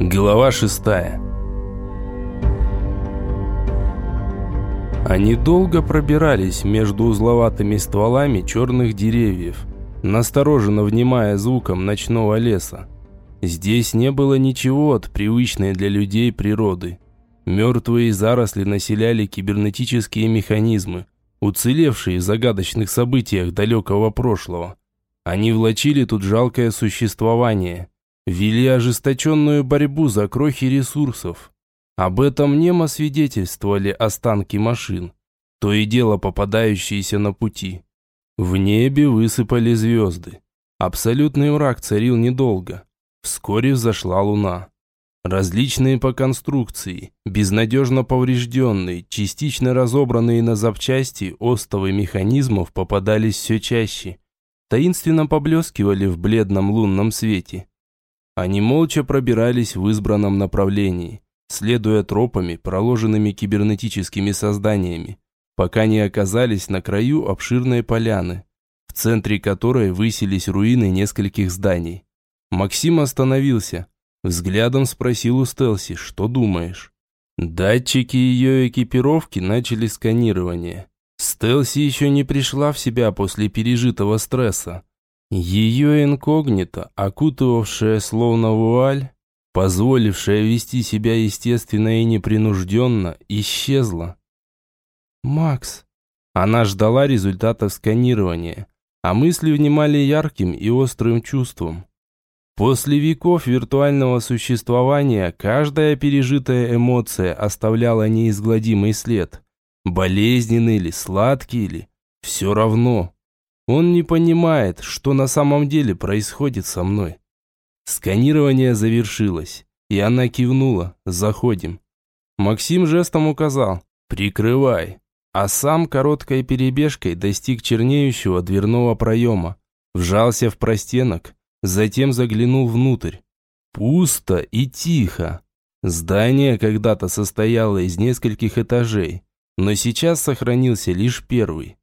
Глава шестая Они долго пробирались между узловатыми стволами черных деревьев, настороженно внимая звуком ночного леса. Здесь не было ничего от привычной для людей природы. Мертвые заросли населяли кибернетические механизмы, уцелевшие в загадочных событиях далекого прошлого. Они влачили тут жалкое существование, вели ожесточенную борьбу за крохи ресурсов. Об этом немо свидетельствовали останки машин, то и дело попадающиеся на пути. В небе высыпали звезды. Абсолютный мрак царил недолго. Вскоре взошла луна. Различные по конструкции, безнадежно поврежденные, частично разобранные на запчасти остовы механизмов попадались все чаще. Таинственно поблескивали в бледном лунном свете. Они молча пробирались в избранном направлении, следуя тропами, проложенными кибернетическими созданиями, пока не оказались на краю обширной поляны, в центре которой высились руины нескольких зданий. Максим остановился, взглядом спросил у Стелси, что думаешь? Датчики ее экипировки начали сканирование. Стелси еще не пришла в себя после пережитого стресса. Ее инкогнито, окутывавшая словно вуаль, позволившая вести себя естественно и непринужденно, исчезла. «Макс!» Она ждала результатов сканирования, а мысли внимали ярким и острым чувством. После веков виртуального существования каждая пережитая эмоция оставляла неизгладимый след. Болезненный ли, сладкий ли, все равно. Он не понимает, что на самом деле происходит со мной. Сканирование завершилось, и она кивнула «Заходим». Максим жестом указал «Прикрывай», а сам короткой перебежкой достиг чернеющего дверного проема, вжался в простенок, затем заглянул внутрь. Пусто и тихо. Здание когда-то состояло из нескольких этажей, но сейчас сохранился лишь первый.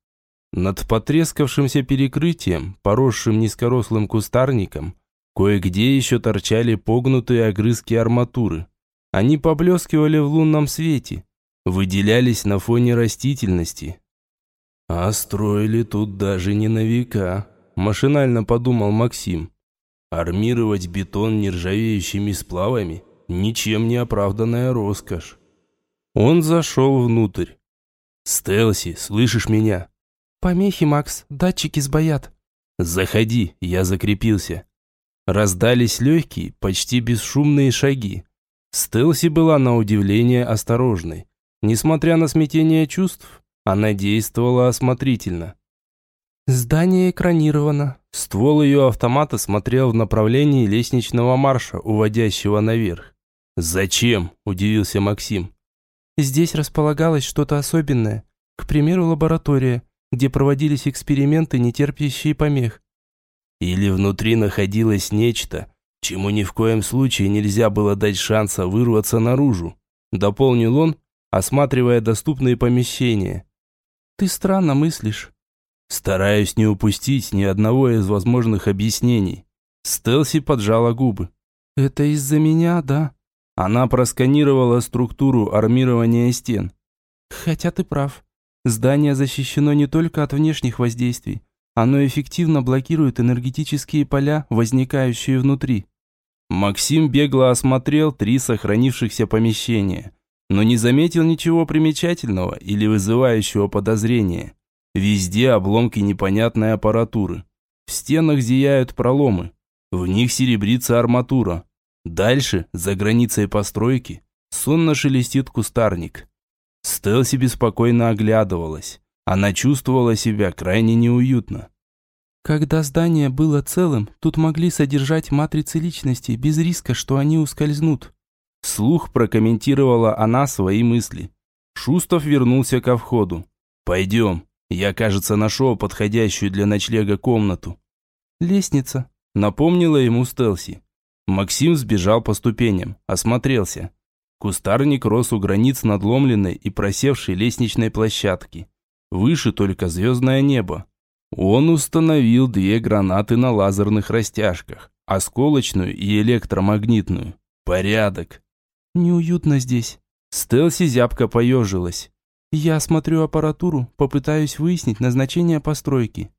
Над потрескавшимся перекрытием, поросшим низкорослым кустарником, кое-где еще торчали погнутые огрызки арматуры. Они поблескивали в лунном свете, выделялись на фоне растительности. «А строили тут даже не на века», – машинально подумал Максим. «Армировать бетон нержавеющими сплавами – ничем не оправданная роскошь». Он зашел внутрь. «Стелси, слышишь меня?» «Помехи, Макс, датчики сбоят». «Заходи, я закрепился». Раздались легкие, почти бесшумные шаги. Стелси была на удивление осторожной. Несмотря на смятение чувств, она действовала осмотрительно. «Здание экранировано». Ствол ее автомата смотрел в направлении лестничного марша, уводящего наверх. «Зачем?» – удивился Максим. «Здесь располагалось что-то особенное. К примеру, лаборатория где проводились эксперименты, не терпящие помех. Или внутри находилось нечто, чему ни в коем случае нельзя было дать шанса вырваться наружу, дополнил он, осматривая доступные помещения. Ты странно мыслишь. Стараюсь не упустить ни одного из возможных объяснений. Стелси поджала губы. Это из-за меня, да? Она просканировала структуру армирования стен. Хотя ты прав. Здание защищено не только от внешних воздействий, оно эффективно блокирует энергетические поля, возникающие внутри. Максим бегло осмотрел три сохранившихся помещения, но не заметил ничего примечательного или вызывающего подозрения. Везде обломки непонятной аппаратуры. В стенах зияют проломы. В них серебрится арматура. Дальше, за границей постройки, сонно шелестит кустарник. Стелси беспокойно оглядывалась. Она чувствовала себя крайне неуютно. Когда здание было целым, тут могли содержать матрицы личности без риска, что они ускользнут. Слух прокомментировала она свои мысли. Шустов вернулся ко входу. «Пойдем. Я, кажется, нашел подходящую для ночлега комнату». «Лестница», — напомнила ему Стелси. Максим сбежал по ступеням, осмотрелся. Кустарник рос у границ надломленной и просевшей лестничной площадки. Выше только звездное небо. Он установил две гранаты на лазерных растяжках, осколочную и электромагнитную. Порядок. Неуютно здесь. Стелси зябко поежилась. Я осмотрю аппаратуру, попытаюсь выяснить назначение постройки.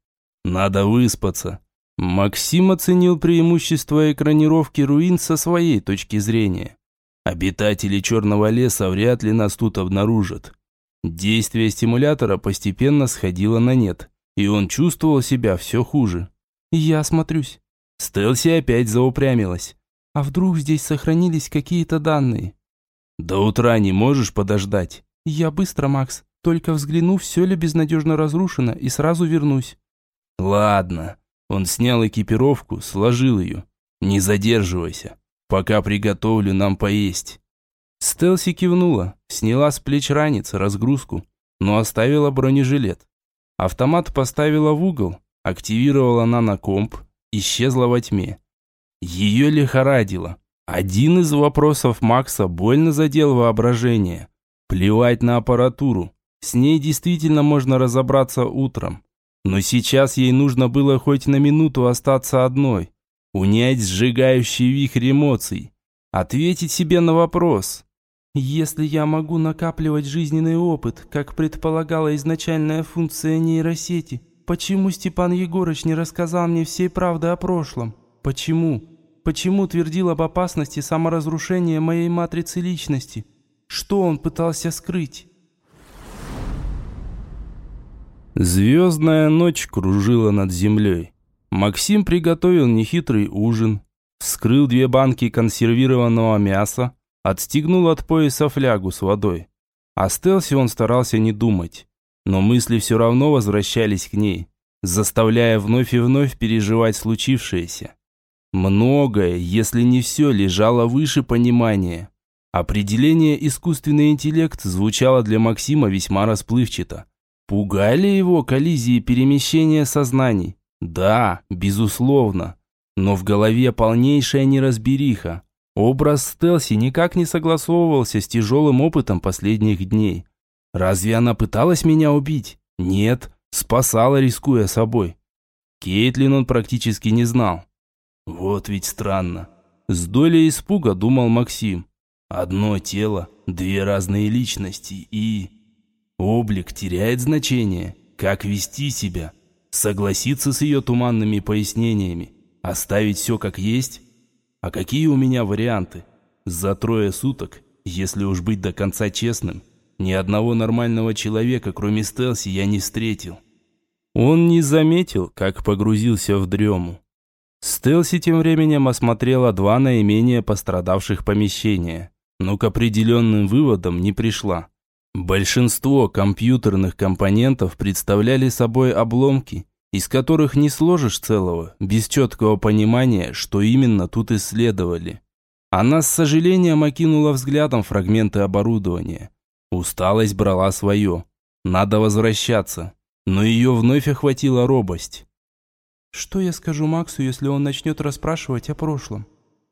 Надо выспаться. Максим оценил преимущество экранировки руин со своей точки зрения. Обитатели Черного леса вряд ли нас тут обнаружат. Действие стимулятора постепенно сходило на нет, и он чувствовал себя все хуже. Я осмотрюсь. Стелси опять заупрямилась. А вдруг здесь сохранились какие-то данные? До утра не можешь подождать? Я быстро, Макс. Только взгляну, все ли безнадежно разрушено, и сразу вернусь. Ладно. Он снял экипировку, сложил ее. Не задерживайся, пока приготовлю нам поесть. Стелси кивнула, сняла с плеч ранец, разгрузку, но оставила бронежилет. Автомат поставила в угол, активировала нанокомп, исчезла во тьме. Ее лихорадило. Один из вопросов Макса больно задел воображение. Плевать на аппаратуру. С ней действительно можно разобраться утром. Но сейчас ей нужно было хоть на минуту остаться одной. Унять сжигающий вихрь эмоций. Ответить себе на вопрос. Если я могу накапливать жизненный опыт, как предполагала изначальная функция нейросети, почему Степан Егорыч не рассказал мне всей правды о прошлом? Почему? Почему твердил об опасности саморазрушения моей матрицы личности? Что он пытался скрыть? Звездная ночь кружила над землей. Максим приготовил нехитрый ужин, вскрыл две банки консервированного мяса, отстегнул от пояса флягу с водой. О Стелсе он старался не думать, но мысли все равно возвращались к ней, заставляя вновь и вновь переживать случившееся. Многое, если не все, лежало выше понимания. Определение «искусственный интеллект» звучало для Максима весьма расплывчато. Пугали его коллизии перемещения сознаний? Да, безусловно. Но в голове полнейшая неразбериха. Образ Стелси никак не согласовывался с тяжелым опытом последних дней. Разве она пыталась меня убить? Нет, спасала, рискуя собой. Кейтлин он практически не знал. Вот ведь странно. С долей испуга думал Максим. Одно тело, две разные личности и... Облик теряет значение. Как вести себя? Согласиться с ее туманными пояснениями? Оставить все как есть? А какие у меня варианты? За трое суток, если уж быть до конца честным, ни одного нормального человека, кроме Стелси, я не встретил. Он не заметил, как погрузился в дрему. Стелси тем временем осмотрела два наименее пострадавших помещения, но к определенным выводам не пришла. Большинство компьютерных компонентов представляли собой обломки, из которых не сложишь целого, без четкого понимания, что именно тут исследовали. Она с сожалением окинула взглядом фрагменты оборудования. Усталость брала свое. Надо возвращаться. Но ее вновь охватила робость. «Что я скажу Максу, если он начнет расспрашивать о прошлом?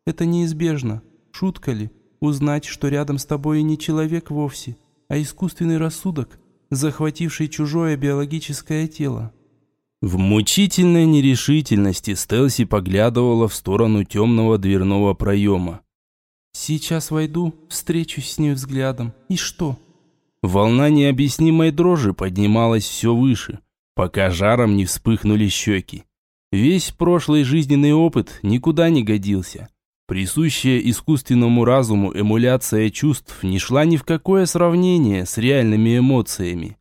Это неизбежно. Шутка ли? Узнать, что рядом с тобой не человек вовсе, а искусственный рассудок, захвативший чужое биологическое тело. В мучительной нерешительности Стелси поглядывала в сторону темного дверного проема. «Сейчас войду, встречусь с ним взглядом. И что?» Волна необъяснимой дрожи поднималась все выше, пока жаром не вспыхнули щеки. Весь прошлый жизненный опыт никуда не годился. Присущая искусственному разуму эмуляция чувств не шла ни в какое сравнение с реальными эмоциями.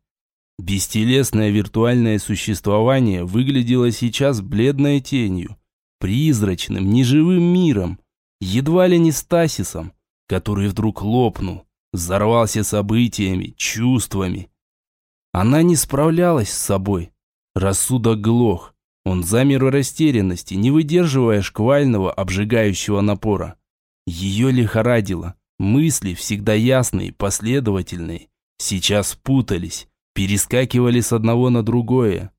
Бестелесное виртуальное существование выглядело сейчас бледной тенью, призрачным, неживым миром, едва ли не стасисом, который вдруг лопнул, взорвался событиями, чувствами. Она не справлялась с собой. Рассудок глох, он замер в растерянности, не выдерживая шквального, обжигающего напора. Ее лихорадило. Мысли, всегда ясные, последовательные, сейчас путались, перескакивали с одного на другое.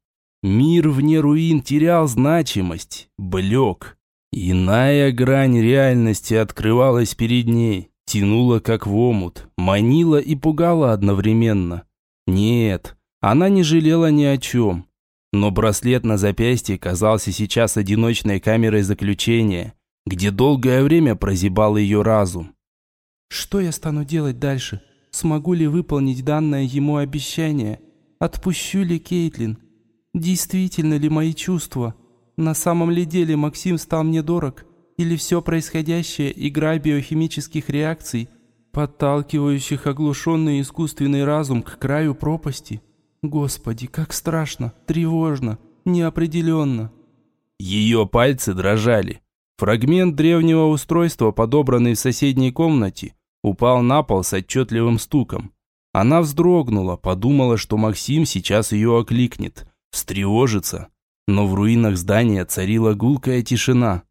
Мир вне руин терял значимость, блек. Иная грань реальности открывалась перед ней, тянула как в омут, манила и пугала одновременно. Нет, она не жалела ни о чем. Но браслет на запястье казался сейчас одиночной камерой заключения, где долгое время прозябал ее разум. Что я стану делать дальше? Смогу ли выполнить данное ему обещание? Отпущу ли Кейтлин? Действительно ли мои чувства? На самом ли деле Максим стал мне дорог? Или все происходящее – игра биохимических реакций, подталкивающих оглушенный искусственный разум к краю пропасти? Господи, как страшно, тревожно, неопределенно. Ее пальцы дрожали. Фрагмент древнего устройства, подобранный в соседней комнате, упал на пол с отчетливым стуком. Она вздрогнула, подумала, что Максим сейчас ее окликнет, встревожится. Но в руинах здания царила гулкая тишина.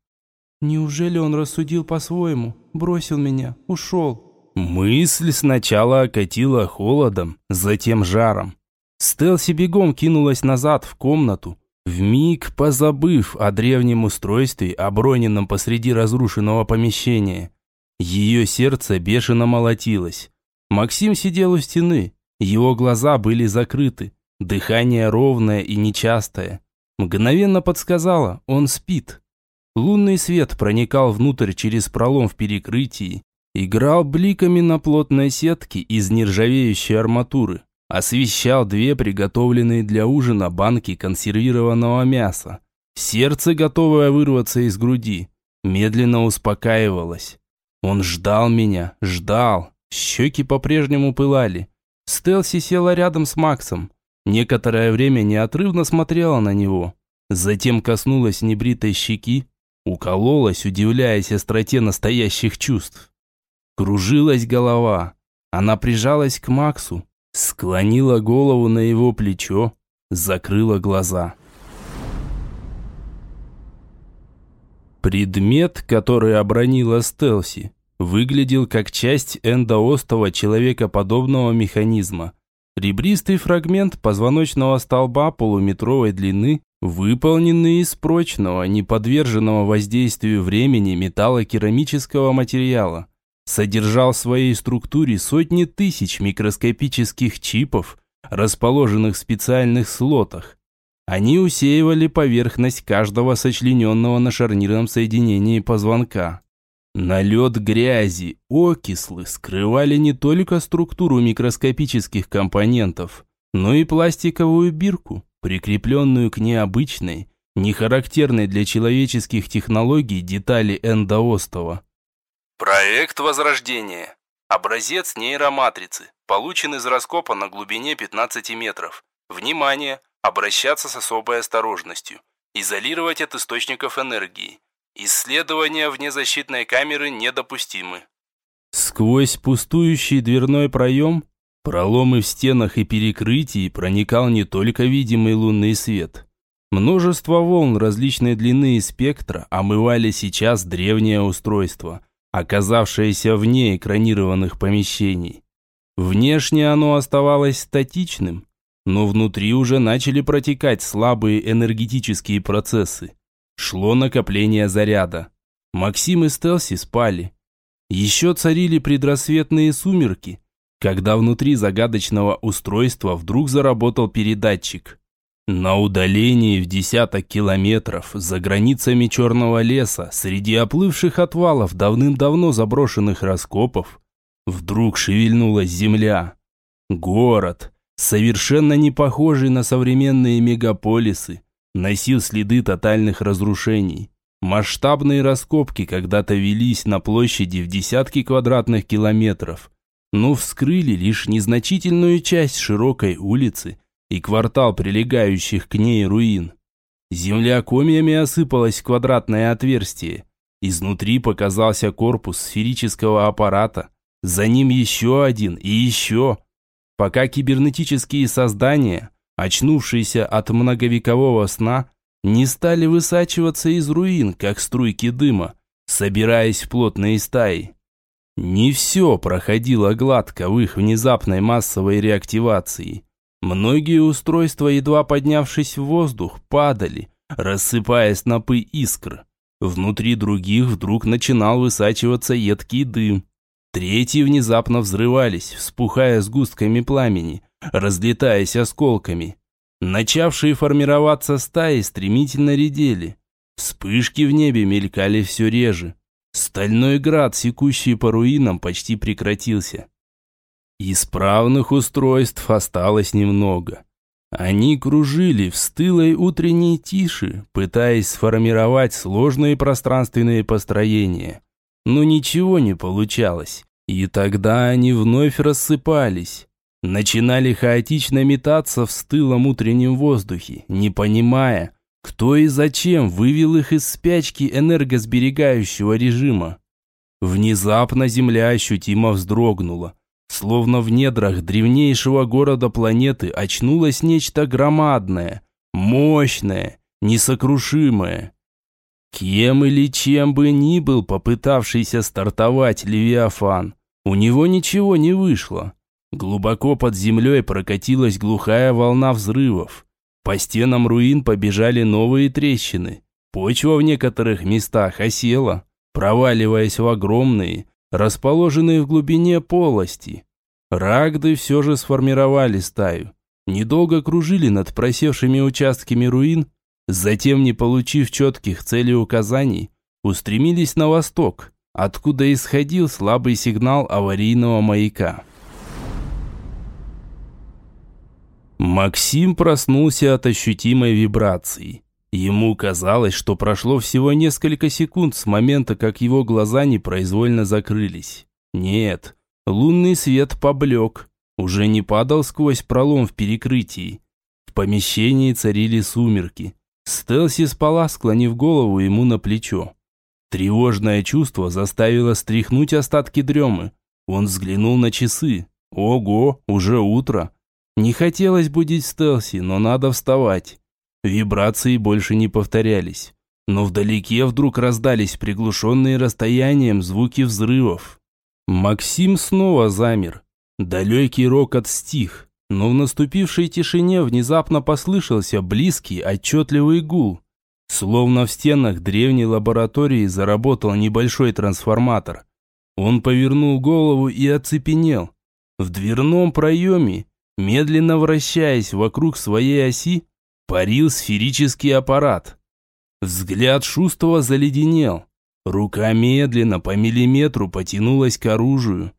«Неужели он рассудил по-своему? Бросил меня, ушел?» Мысль сначала окатила холодом, затем жаром. Стелси бегом кинулась назад в комнату, вмиг позабыв о древнем устройстве, оброненном посреди разрушенного помещения. Ее сердце бешено молотилось. Максим сидел у стены, его глаза были закрыты, дыхание ровное и нечастое. Мгновенно подсказала, он спит. Лунный свет проникал внутрь через пролом в перекрытии, играл бликами на плотной сетке из нержавеющей арматуры, освещал две приготовленные для ужина банки консервированного мяса. Сердце, готовое вырваться из груди, медленно успокаивалось. Он ждал меня, ждал. Щеки по-прежнему пылали. Стелси села рядом с Максом. Некоторое время неотрывно смотрела на него. Затем коснулась небритой щеки, укололась, удивляясь остроте настоящих чувств. Кружилась голова. Она прижалась к Максу, склонила голову на его плечо, закрыла глаза. Предмет, который обронила Стелси, выглядел как часть эндоостого человекоподобного механизма. Ребристый фрагмент позвоночного столба полуметровой длины, выполненный из прочного, неподверженного воздействию времени металлокерамического материала, содержал в своей структуре сотни тысяч микроскопических чипов, расположенных в специальных слотах, они усеивали поверхность каждого сочлененного на шарнирном соединении позвонка. Налет грязи, окислы скрывали не только структуру микроскопических компонентов, но и пластиковую бирку, прикрепленную к необычной, нехарактерной для человеческих технологий детали эндоостова. Проект Возрождения. Образец нейроматрицы, получен из раскопа на глубине 15 метров. Внимание! Обращаться с особой осторожностью. Изолировать от источников энергии. Исследования вне защитной камеры недопустимы. Сквозь пустующий дверной проем, проломы в стенах и перекрытии проникал не только видимый лунный свет. Множество волн различной длины и спектра омывали сейчас древнее устройство, оказавшееся вне экранированных помещений. Внешне оно оставалось статичным, но внутри уже начали протекать слабые энергетические процессы. Шло накопление заряда. Максим и Стелси спали. Еще царили предрассветные сумерки, когда внутри загадочного устройства вдруг заработал передатчик. На удалении в десяток километров за границами черного леса, среди оплывших отвалов давным-давно заброшенных раскопов, вдруг шевельнулась земля. Город, совершенно не похожий на современные мегаполисы, носил следы тотальных разрушений. Масштабные раскопки когда-то велись на площади в десятки квадратных километров, но вскрыли лишь незначительную часть широкой улицы и квартал прилегающих к ней руин. Земля комьями осыпалась в квадратное отверстие. Изнутри показался корпус сферического аппарата. За ним еще один и еще пока кибернетические создания, очнувшиеся от многовекового сна, не стали высачиваться из руин, как струйки дыма, собираясь в плотные стаи. Не все проходило гладко в их внезапной массовой реактивации. Многие устройства, едва поднявшись в воздух, падали, рассыпая снопы искр. Внутри других вдруг начинал высачиваться едкий дым. Третьи внезапно взрывались, вспухая сгустками пламени, разлетаясь осколками. Начавшие формироваться стаи стремительно редели. Вспышки в небе мелькали все реже. Стальной град, секущий по руинам, почти прекратился. Исправных устройств осталось немного. Они кружили в стылой утренней тиши, пытаясь сформировать сложные пространственные построения. Но ничего не получалось, и тогда они вновь рассыпались. Начинали хаотично метаться в стылом утреннем воздухе, не понимая, кто и зачем вывел их из спячки энергосберегающего режима. Внезапно Земля ощутимо вздрогнула. Словно в недрах древнейшего города планеты очнулось нечто громадное, мощное, несокрушимое. Кем или чем бы ни был попытавшийся стартовать Левиафан, у него ничего не вышло. Глубоко под землей прокатилась глухая волна взрывов. По стенам руин побежали новые трещины. Почва в некоторых местах осела, проваливаясь в огромные, расположенные в глубине полости. Рагды все же сформировали стаю. Недолго кружили над просевшими участками руин, затем, не получив четких целей указаний, устремились на восток, откуда исходил слабый сигнал аварийного маяка. Максим проснулся от ощутимой вибрации. Ему казалось, что прошло всего несколько секунд с момента, как его глаза непроизвольно закрылись. Нет, лунный свет поблек, уже не падал сквозь пролом в перекрытии. В помещении царили сумерки. Стелси спала, склонив голову ему на плечо. Тревожное чувство заставило стряхнуть остатки дремы. Он взглянул на часы. Ого, уже утро. Не хотелось будить Стелси, но надо вставать. Вибрации больше не повторялись. Но вдалеке вдруг раздались приглушенные расстоянием звуки взрывов. Максим снова замер. Далекий рокот стих, но в наступившей тишине внезапно послышался близкий, отчетливый гул. Словно в стенах древней лаборатории заработал небольшой трансформатор. Он повернул голову и оцепенел. В дверном проеме, медленно вращаясь вокруг своей оси, парил сферический аппарат. Взгляд Шустова заледенел. Рука медленно по миллиметру потянулась к оружию.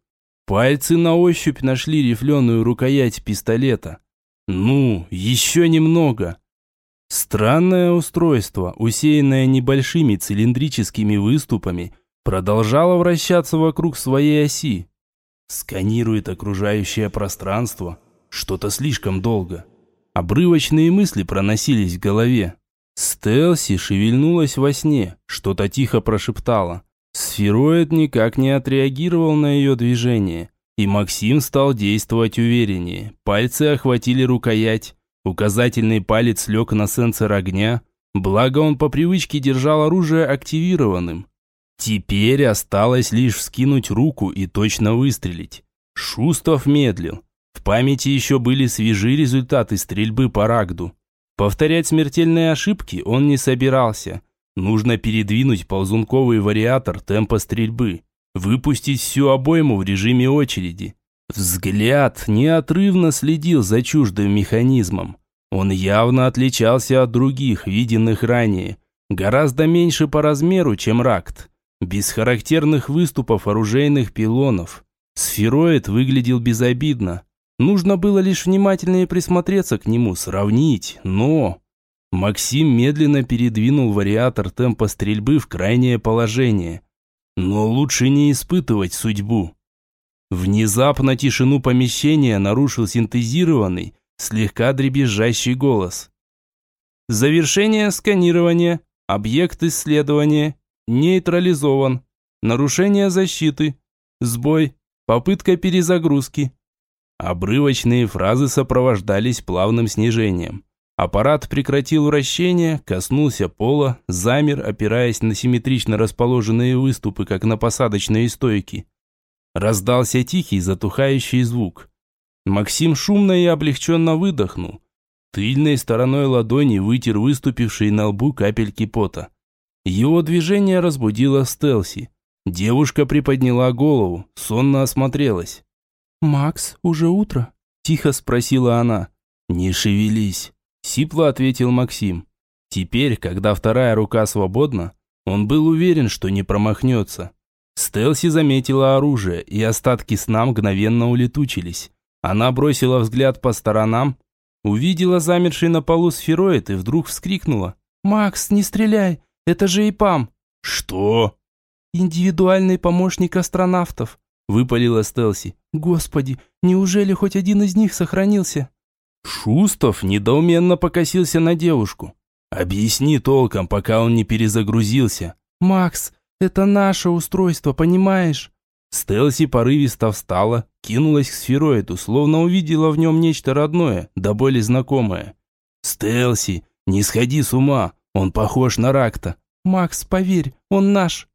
Пальцы на ощупь нашли рифленую рукоять пистолета. Ну, еще немного. Странное устройство, усеянное небольшими цилиндрическими выступами, продолжало вращаться вокруг своей оси. Сканирует окружающее пространство. Что-то слишком долго. Обрывочные мысли проносились в голове. Стелси шевельнулась во сне, что-то тихо прошептала. Сфероид никак не отреагировал на ее движение, и Максим стал действовать увереннее. Пальцы охватили рукоять, указательный палец лег на сенсор огня, благо он по привычке держал оружие активированным. Теперь осталось лишь вскинуть руку и точно выстрелить. Шустов медлил. В памяти еще были свежи результаты стрельбы по Рагду. Повторять смертельные ошибки он не собирался. Нужно передвинуть ползунковый вариатор темпа стрельбы, выпустить всю обойму в режиме очереди. Взгляд неотрывно следил за чуждым механизмом. Он явно отличался от других, виденных ранее. Гораздо меньше по размеру, чем Ракт. Без характерных выступов оружейных пилонов. Сфероид выглядел безобидно, Нужно было лишь внимательнее присмотреться к нему, сравнить, но... Максим медленно передвинул вариатор темпа стрельбы в крайнее положение. Но лучше не испытывать судьбу. Внезапно тишину помещения нарушил синтезированный, слегка дребезжащий голос. Завершение сканирования. Объект исследования. Нейтрализован. Нарушение защиты. Сбой. Попытка перезагрузки. Обрывочные фразы сопровождались плавным снижением. Аппарат прекратил вращение, коснулся пола, замер, опираясь на симметрично расположенные выступы, как на посадочные стойки. Раздался тихий, затухающий звук. Максим шумно и облегченно выдохнул. Тыльной стороной ладони вытер выступившие на лбу капельки пота. Его движение разбудило Стелси. Девушка приподняла голову, сонно осмотрелась. «Макс, уже утро?» – тихо спросила она. «Не шевелись», – сипло ответил Максим. Теперь, когда вторая рука свободна, он был уверен, что не промахнется. Стелси заметила оружие, и остатки сна мгновенно улетучились. Она бросила взгляд по сторонам, увидела замерший на полу сфероид и вдруг вскрикнула. «Макс, не стреляй! Это же ИПАМ!» «Что?» «Индивидуальный помощник астронавтов», – выпалила Стелси. «Господи, неужели хоть один из них сохранился?» Шустов недоуменно покосился на девушку. «Объясни толком, пока он не перезагрузился». «Макс, это наше устройство, понимаешь?» Стелси порывисто встала, кинулась к сфероиду, словно увидела в нем нечто родное, да более знакомое. «Стелси, не сходи с ума, он похож на Ракта». «Макс, поверь, он наш».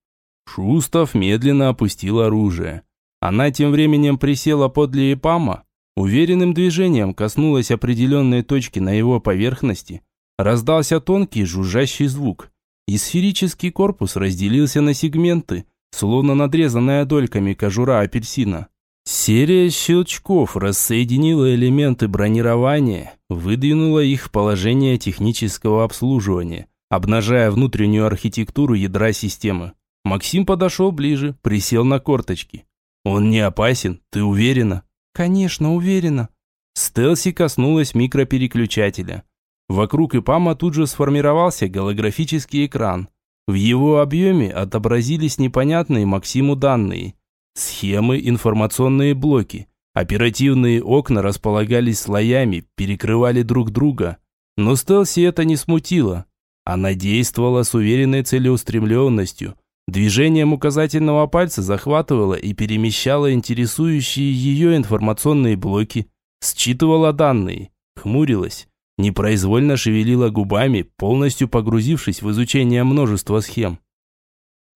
Шустов медленно опустил оружие. Она тем временем присела подле Ипама, уверенным движением коснулась определенной точки на его поверхности, раздался тонкий жужжащий звук, и сферический корпус разделился на сегменты, словно надрезанная дольками кожура апельсина. Серия щелчков рассоединила элементы бронирования, выдвинула их в положение технического обслуживания, обнажая внутреннюю архитектуру ядра системы. Максим подошел ближе, присел на корточки. «Он не опасен, ты уверена?» «Конечно, уверена». Стелси коснулась микропереключателя. Вокруг ИПАМа тут же сформировался голографический экран. В его объеме отобразились непонятные Максиму данные. Схемы, информационные блоки. Оперативные окна располагались слоями, перекрывали друг друга. Но Стелси это не смутило. Она действовала с уверенной целеустремленностью. Движением указательного пальца захватывала и перемещала интересующие ее информационные блоки, считывала данные, хмурилась, непроизвольно шевелила губами, полностью погрузившись в изучение множества схем.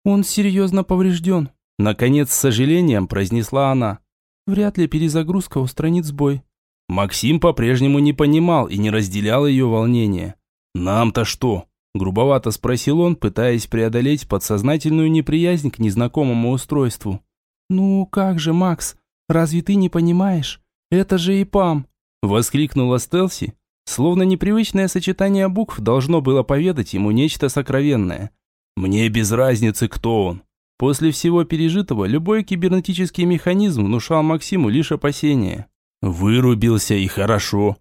«Он серьезно поврежден», – наконец с сожалением произнесла она. «Вряд ли перезагрузка устранит сбой». Максим по-прежнему не понимал и не разделял ее волнения. «Нам-то что?» Грубовато спросил он, пытаясь преодолеть подсознательную неприязнь к незнакомому устройству. «Ну как же, Макс, разве ты не понимаешь? Это же ИПАМ!» Воскликнула Стелси, словно непривычное сочетание букв должно было поведать ему нечто сокровенное. «Мне без разницы, кто он». После всего пережитого любой кибернетический механизм внушал Максиму лишь опасения. Вырубился и хорошо.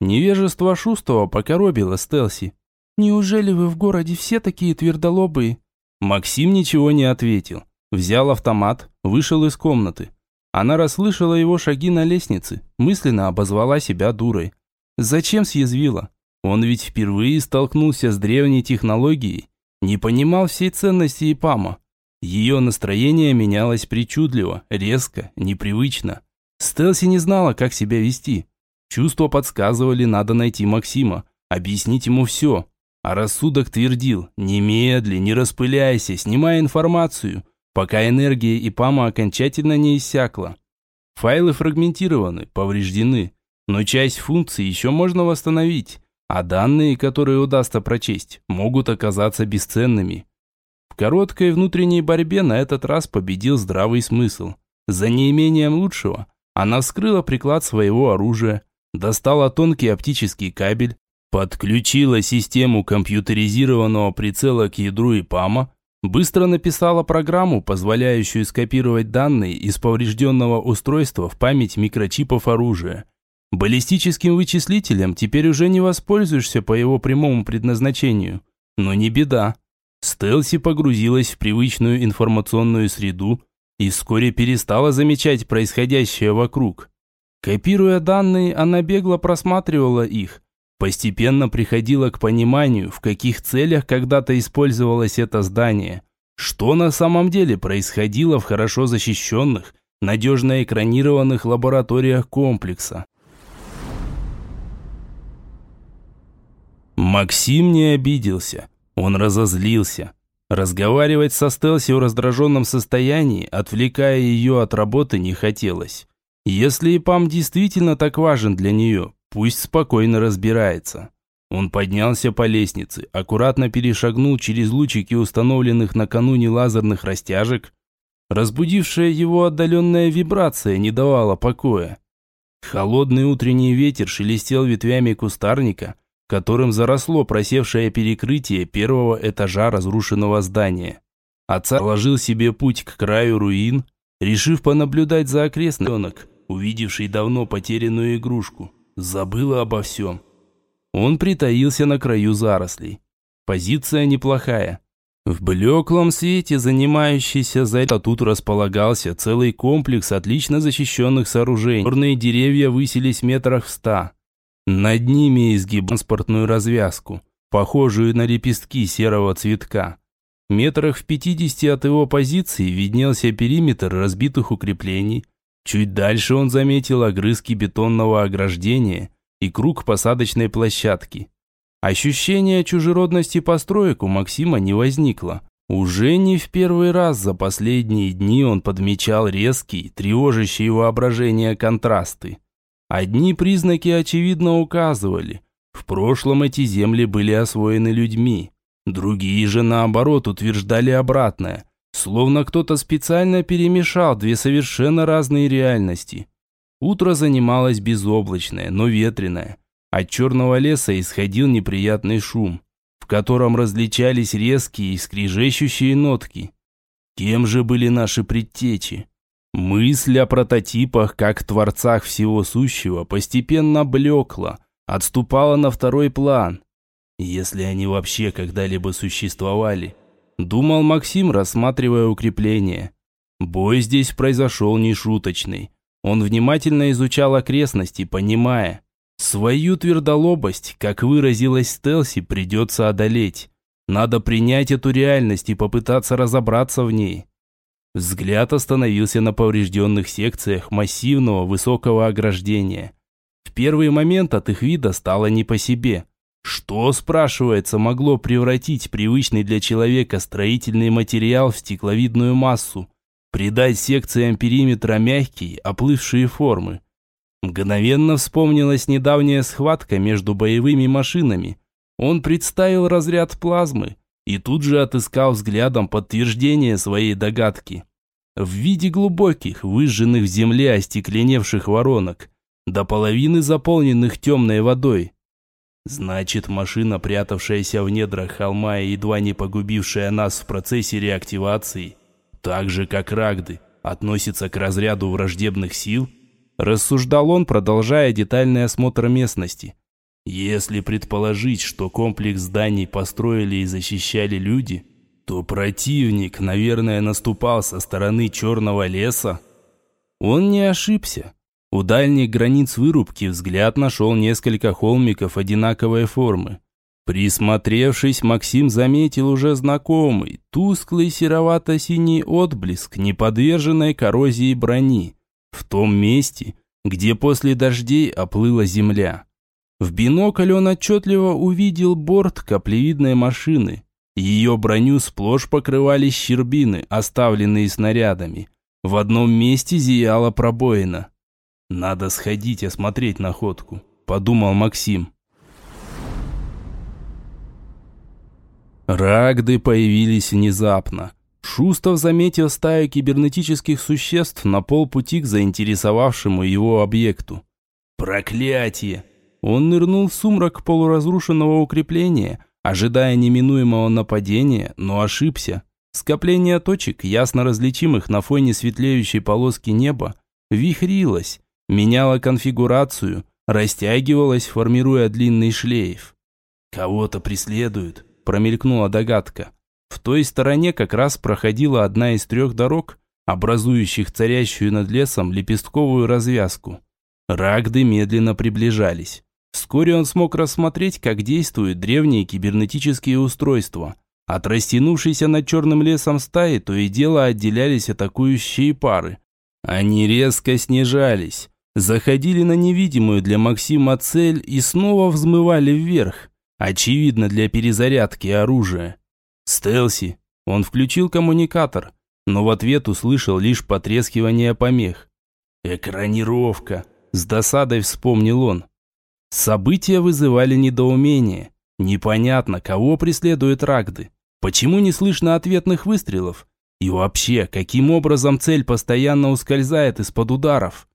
Невежество Шустова покоробило Стелси. «Неужели вы в городе все такие твердолобые?» Максим ничего не ответил. Взял автомат, вышел из комнаты. Она расслышала его шаги на лестнице, мысленно обозвала себя дурой. Зачем съязвила? Он ведь впервые столкнулся с древней технологией, не понимал всей ценности ИПАМа. Ее настроение менялось причудливо, резко, непривычно. Стелси не знала, как себя вести. Чувства подсказывали, надо найти Максима, объяснить ему все, а рассудок твердил, немедли, не распыляйся, снимай информацию, пока энергия ИПАМа окончательно не иссякла. Файлы фрагментированы, повреждены, но часть функций еще можно восстановить, а данные, которые удастся прочесть, могут оказаться бесценными. В короткой внутренней борьбе на этот раз победил здравый смысл. За неимением лучшего она вскрыла приклад своего оружия, достала тонкий оптический кабель, Подключила систему компьютеризированного прицела к ядру ИПАМа, быстро написала программу, позволяющую скопировать данные из поврежденного устройства в память микрочипов оружия. Баллистическим вычислителем теперь уже не воспользуешься по его прямому предназначению. Но не беда. Стелси погрузилась в привычную информационную среду и вскоре перестала замечать происходящее вокруг. Копируя данные, она бегло просматривала их, Постепенно приходило к пониманию, в каких целях когда-то использовалось это здание. Что на самом деле происходило в хорошо защищенных, надежно экранированных лабораториях комплекса. Максим не обиделся. Он разозлился. Разговаривать со Стелси в раздраженном состоянии, отвлекая ее от работы, не хотелось. Если ИПАМ действительно так важен для нее, Пусть спокойно разбирается. Он поднялся по лестнице, аккуратно перешагнул через лучики установленных накануне лазерных растяжек. Разбудившая его отдаленная вибрация не давала покоя. Холодный утренний ветер шелестел ветвями кустарника, которым заросло просевшее перекрытие первого этажа разрушенного здания. Отца положил себе путь к краю руин, решив понаблюдать за окрестностями. увидевший давно потерянную игрушку, забыл обо всем. Он притаился на краю зарослей. Позиция неплохая. В блеклом свете, занимающийся за тут располагался целый комплекс отлично защищенных сооружений. Черные деревья высились метрах в ста. Над ними изгиб транспортную развязку, похожую на лепестки серого цветка. Метрах в пятидесяти от его позиции виднелся периметр разбитых укреплений. Чуть дальше он заметил огрызки бетонного ограждения и круг посадочной площадки. Ощущение чужеродности построек у Максима не возникло. Уже не в первый раз за последние дни он подмечал резкие, тревожащие воображение контрасты. Одни признаки очевидно указывали. В прошлом эти земли были освоены людьми. Другие же, наоборот, утверждали обратное. Словно кто-то специально перемешал две совершенно разные реальности. Утро занималось безоблачное, но ветреное. От черного леса исходил неприятный шум, в котором различались резкие и скрежещущие нотки. Кем же были наши предтечи? Мысль о прототипах, как творцах всего сущего, постепенно блекла, отступала на второй план. Если они вообще когда-либо существовали, думал Максим, рассматривая укрепление. Бой здесь произошел нешуточный. Он внимательно изучал окрестности, понимая, Свою твердолобость, как выразилась Стелси, придется одолеть. Надо принять эту реальность и попытаться разобраться в ней. Взгляд остановился на поврежденных секциях массивного высокого ограждения. В первый момент от их вида стало не по себе. Что, спрашивается, могло превратить привычный для человека строительный материал в стекловидную массу, придать секциям периметра мягкие, оплывшие формы? Мгновенно вспомнилась недавняя схватка между боевыми машинами. Он представил разряд плазмы и тут же отыскал взглядом подтверждение своей догадки. В виде глубоких, выжженных в земле остекленевших воронок, до половины заполненных темной водой. Значит, машина, прятавшаяся в недрах холма и едва не погубившая нас в процессе реактивации, так же, как Рагды, относится к разряду враждебных сил – Рассуждал он, продолжая детальный осмотр местности. Если предположить, что комплекс зданий построили и защищали люди, то противник, наверное, наступал со стороны черного леса. Он не ошибся. У дальних границ вырубки взгляд нашел несколько холмиков одинаковой формы. Присмотревшись, Максим заметил уже знакомый, тусклый серовато-синий отблеск неподверженной коррозии брони в том месте, где после дождей оплыла земля. В бинокль он отчетливо увидел борт каплевидной машины. Ее броню сплошь покрывали щербины, оставленные снарядами. В одном месте зияла пробоина. «Надо сходить осмотреть находку», – подумал Максим. Рагды появились внезапно. Шустов заметил стаю кибернетических существ на полпути к заинтересовавшему его объекту. «Проклятие!» Он нырнул в сумрак полуразрушенного укрепления, ожидая неминуемого нападения, но ошибся. Скопление точек, ясно различимых на фоне светлеющей полоски неба, вихрилось, меняло конфигурацию, растягивалось, формируя длинный шлейф. «Кого-то преследуют», промелькнула догадка. В той стороне как раз проходила одна из трех дорог, образующих царящую над лесом лепестковую развязку. Рагды медленно приближались. Вскоре он смог рассмотреть, как действуют древние кибернетические устройства. От растянувшейся над черным лесом стаи то и дело отделялись атакующие пары. Они резко снижались, заходили на невидимую для Максима цель и снова взмывали вверх, очевидно для перезарядки оружия. «Стелси!» Он включил коммуникатор, но в ответ услышал лишь потрескивание помех. «Экранировка!» С досадой вспомнил он. События вызывали недоумение. Непонятно, кого преследуют Рагды. Почему не слышно ответных выстрелов? И вообще, каким образом цель постоянно ускользает из-под ударов?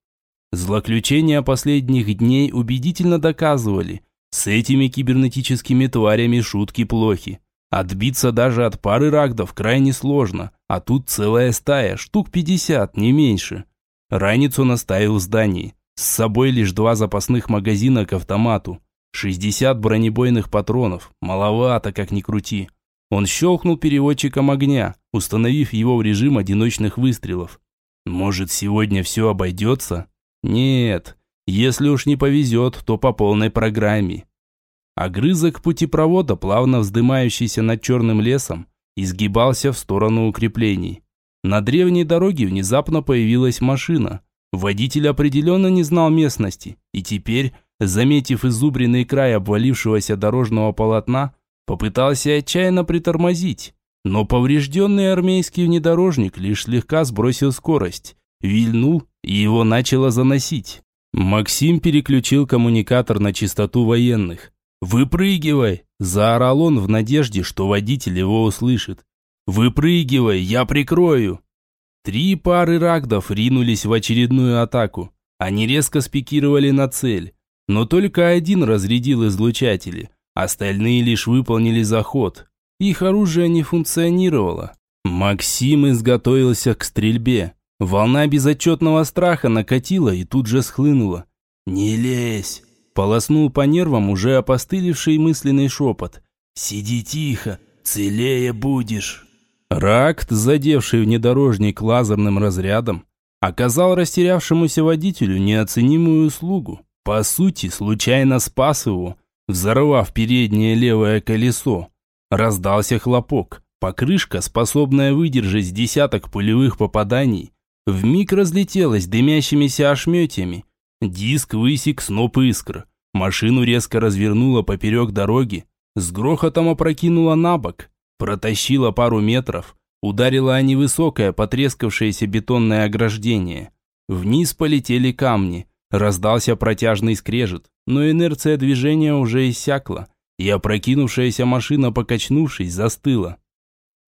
Злоключения последних дней убедительно доказывали, С этими кибернетическими тварями шутки плохи. Отбиться даже от пары рагдов крайне сложно, а тут целая стая, штук 50, не меньше. Ранец он оставил в здании. С собой лишь два запасных магазина к автомату. 60 бронебойных патронов. Маловато, как ни крути. Он щелкнул переводчиком огня, установив его в режим одиночных выстрелов. Может, сегодня все обойдется? Нет, если уж не повезет, то по полной программе. Огрызок путепровода, плавно вздымающийся над черным лесом, изгибался в сторону укреплений. На древней дороге внезапно появилась машина. Водитель определенно не знал местности, и теперь, заметив изубренный край обвалившегося дорожного полотна, попытался отчаянно притормозить. Но поврежденный армейский внедорожник лишь слегка сбросил скорость, вильнул, его начало заносить. Максим переключил коммуникатор на частоту военных. «Выпрыгивай!» – заорал он в надежде, что водитель его услышит. «Выпрыгивай, я прикрою!» Три пары рагдов ринулись в очередную атаку. Они резко спикировали на цель. Но только один разрядил излучатели. Остальные лишь выполнили заход. Их оружие не функционировало. Максим изготовился к стрельбе. Волна безотчетного страха накатила и тут же схлынула. «Не лезь!» Полоснул по нервам уже опостылевший мысленный шепот. «Сиди тихо, целее будешь!» Ракт, задевший внедорожник лазерным разрядом, оказал растерявшемуся водителю неоценимую услугу. По сути, случайно спас его, взорвав переднее левое колесо. Раздался хлопок. Покрышка, способная выдержать десяток пулевых попаданий, вмиг разлетелась дымящимися ошметьями. Диск высек сноп искр. Машину резко развернуло поперек дороги, с грохотом опрокинула на бок, протащила пару метров, ударила о невысокое потрескавшееся бетонное ограждение. Вниз полетели камни, раздался протяжный скрежет, но инерция движения уже иссякла, и опрокинувшаяся машина, покачнувшись, застыла.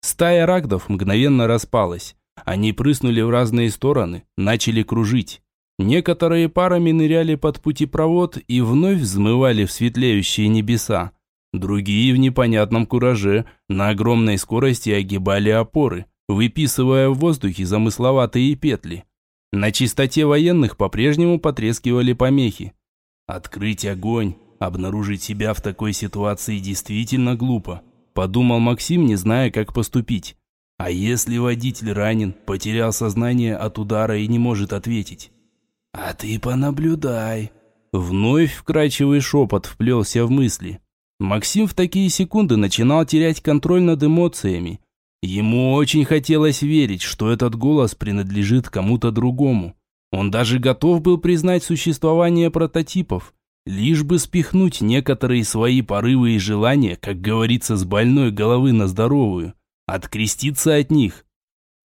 Стая рагдов мгновенно распалась. Они прыснули в разные стороны, начали кружить. Некоторые парами ныряли под путепровод и вновь взмывали в светлеющие небеса. Другие в непонятном кураже на огромной скорости огибали опоры, выписывая в воздухе замысловатые петли. На чистоте военных по-прежнему потрескивали помехи. «Открыть огонь, обнаружить себя в такой ситуации действительно глупо», подумал Максим, не зная, как поступить. А если водитель ранен, потерял сознание от удара и не может ответить? «А ты понаблюдай». Вновь вкрачивый шепот вплелся в мысли. Максим в такие секунды начинал терять контроль над эмоциями. Ему очень хотелось верить, что этот голос принадлежит кому-то другому. Он даже готов был признать существование прототипов, лишь бы спихнуть некоторые свои порывы и желания, как говорится, с больной головы на здоровую, откреститься от них.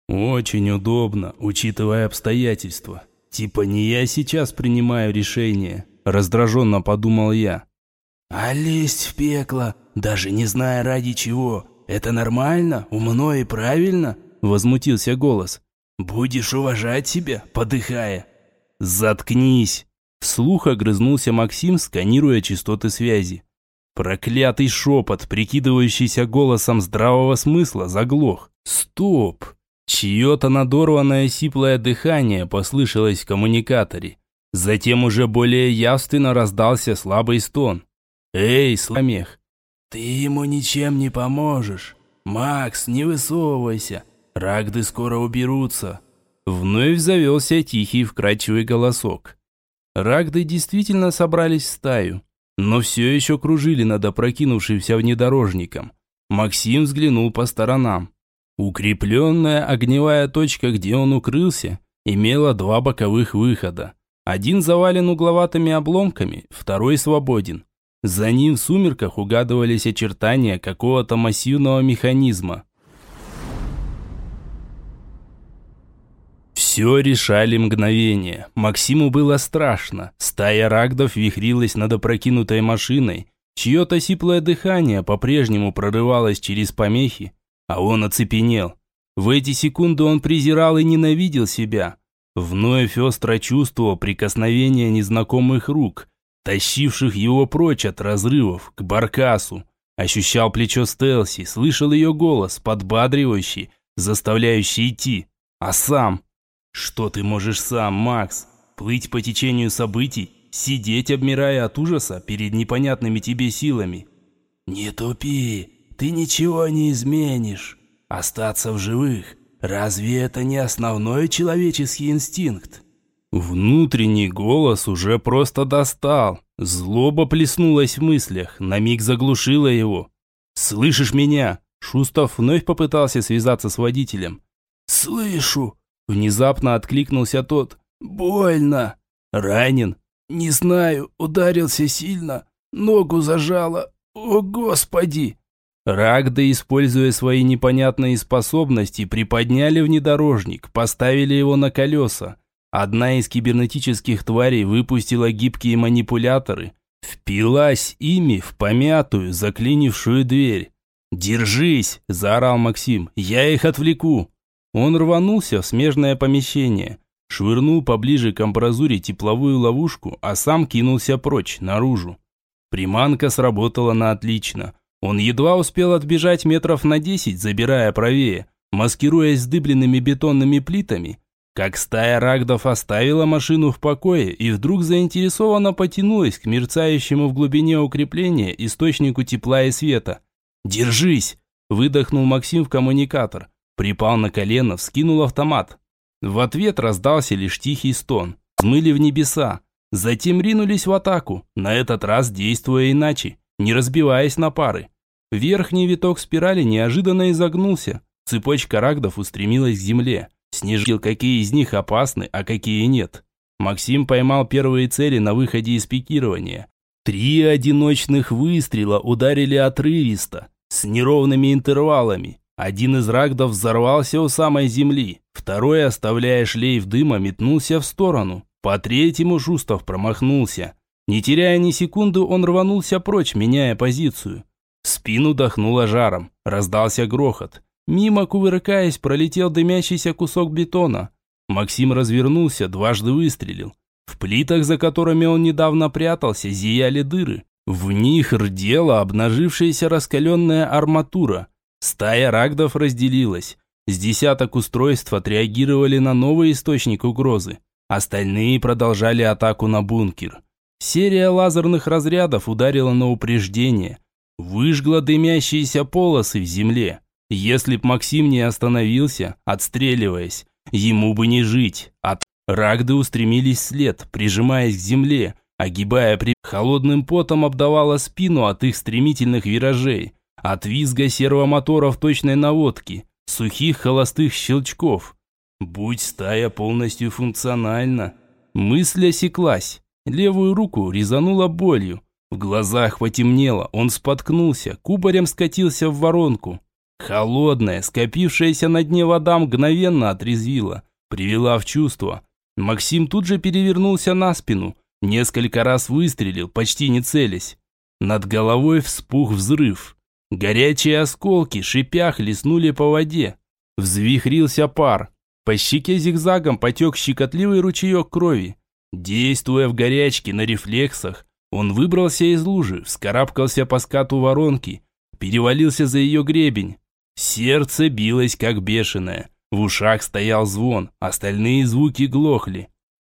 Очень удобно, учитывая обстоятельства. Типа не я сейчас принимаю решение, раздраженно подумал я. А лезть в пекло, даже не зная ради чего, это нормально, умно и правильно? Возмутился голос. Будешь уважать себя, подыхая. Заткнись. Вслух огрызнулся Максим, сканируя частоты связи. Проклятый шепот, прикидывающийся голосом здравого смысла, заглох. Стоп! Чье-то надорванное сиплое дыхание послышалось в коммуникаторе. Затем уже более явственно раздался слабый стон. «Эй, сломех!» «Ты ему ничем не поможешь. Макс, не высовывайся. Рагды скоро уберутся». Вновь завелся тихий вкрадчивый голосок. Рагды действительно собрались в стаю, но все еще кружили над опрокинувшимся внедорожником. Максим взглянул по сторонам. Укрепленная огневая точка, где он укрылся, имела два боковых выхода. Один завален угловатыми обломками, второй свободен. За ним в сумерках угадывались очертания какого-то массивного механизма. Все решали мгновение. Максиму было страшно. Стая рагдов вихрилась над опрокинутой машиной. Чье-то сиплое дыхание по-прежнему прорывалось через помехи, а он оцепенел. В эти секунды он презирал и ненавидел себя. Вновь остро чувствовал прикосновение незнакомых рук. тащивших его прочь от разрывов, к баркасу. Ощущал плечо Стелси, слышал ее голос, подбадривающий, заставляющий идти. А сам? Что ты можешь сам, Макс? Плыть по течению событий? Сидеть, обмирая от ужаса перед непонятными тебе силами? Не тупи, ты ничего не изменишь. Остаться в живых, разве это не основной человеческий инстинкт? Внутренний голос уже просто достал. Злоба плеснулась в мыслях, на миг заглушила его. «Слышишь меня?» Шустов вновь попытался связаться с водителем. «Слышу!» Внезапно откликнулся тот. «Больно!» «Ранен?» «Не знаю, ударился сильно, ногу зажало. О, Господи!» Рагда, используя свои непонятные способности, приподняли внедорожник, поставили его на колеса. Одна из кибернетических тварей выпустила гибкие манипуляторы, впилась ими в помятую, заклинившую дверь. «Держись!» – заорал Максим. «Я их отвлеку!» Он рванулся в смежное помещение, швырнул поближе к амбразуре тепловую ловушку, а сам кинулся прочь, наружу. Приманка сработала на отлично. Он едва успел отбежать метров на десять, забирая правее, маскируясь сдыбленными бетонными плитами, как стая рагдов оставила машину в покое и вдруг заинтересованно потянулась к мерцающему в глубине укрепления источнику тепла и света. «Держись!» – выдохнул Максим в коммуникатор. Припал на колено, вскинул автомат. В ответ раздался лишь тихий стон. Смыли в небеса. Затем ринулись в атаку, на этот раз действуя иначе, не разбиваясь на пары. Верхний виток спирали неожиданно изогнулся. Цепочка рагдов устремилась к земле. Снежил, какие из них опасны, а какие нет. Максим поймал первые цели на выходе из пикирования. Три одиночных выстрела ударили отрывисто, с неровными интервалами. Один из рагдов взорвался у самой земли, второй, оставляя шлейф дыма, метнулся в сторону. По третьему Шустов промахнулся. Не теряя ни секунды, он рванулся прочь, меняя позицию. В спину дохнуло жаром, раздался грохот. Мимо, кувыркаясь, пролетел дымящийся кусок бетона. Максим развернулся, дважды выстрелил. В плитах, за которыми он недавно прятался, зияли дыры. В них рдела обнажившаяся раскаленная арматура. Стая рагдов разделилась. С десяток устройств отреагировали на новый источник угрозы. Остальные продолжали атаку на бункер. Серия лазерных разрядов ударила на упреждение. Выжгла дымящиеся полосы в земле. Если б Максим не остановился, отстреливаясь, ему бы не жить. От рагды устремились вслед, прижимаясь к земле, огибая при... Холодным потом обдавала спину от их стремительных виражей, от визга сервомоторов точной наводки, сухих холостых щелчков. Будь стая полностью функциональна. Мысль осеклась. Левую руку резанула болью. В глазах потемнело, он споткнулся, кубарем скатился в воронку. Холодная, скопившаяся на дне вода мгновенно отрезвила, привела в чувство. Максим тут же перевернулся на спину, несколько раз выстрелил, почти не целясь. Над головой вспух взрыв. Горячие осколки, шипя, хлестнули по воде. Взвихрился пар. По щеке зигзагом потек щекотливый ручеек крови. Действуя в горячке на рефлексах, он выбрался из лужи, вскарабкался по скату воронки, перевалился за ее гребень. Сердце билось как бешеное. В ушах стоял звон, остальные звуки глохли.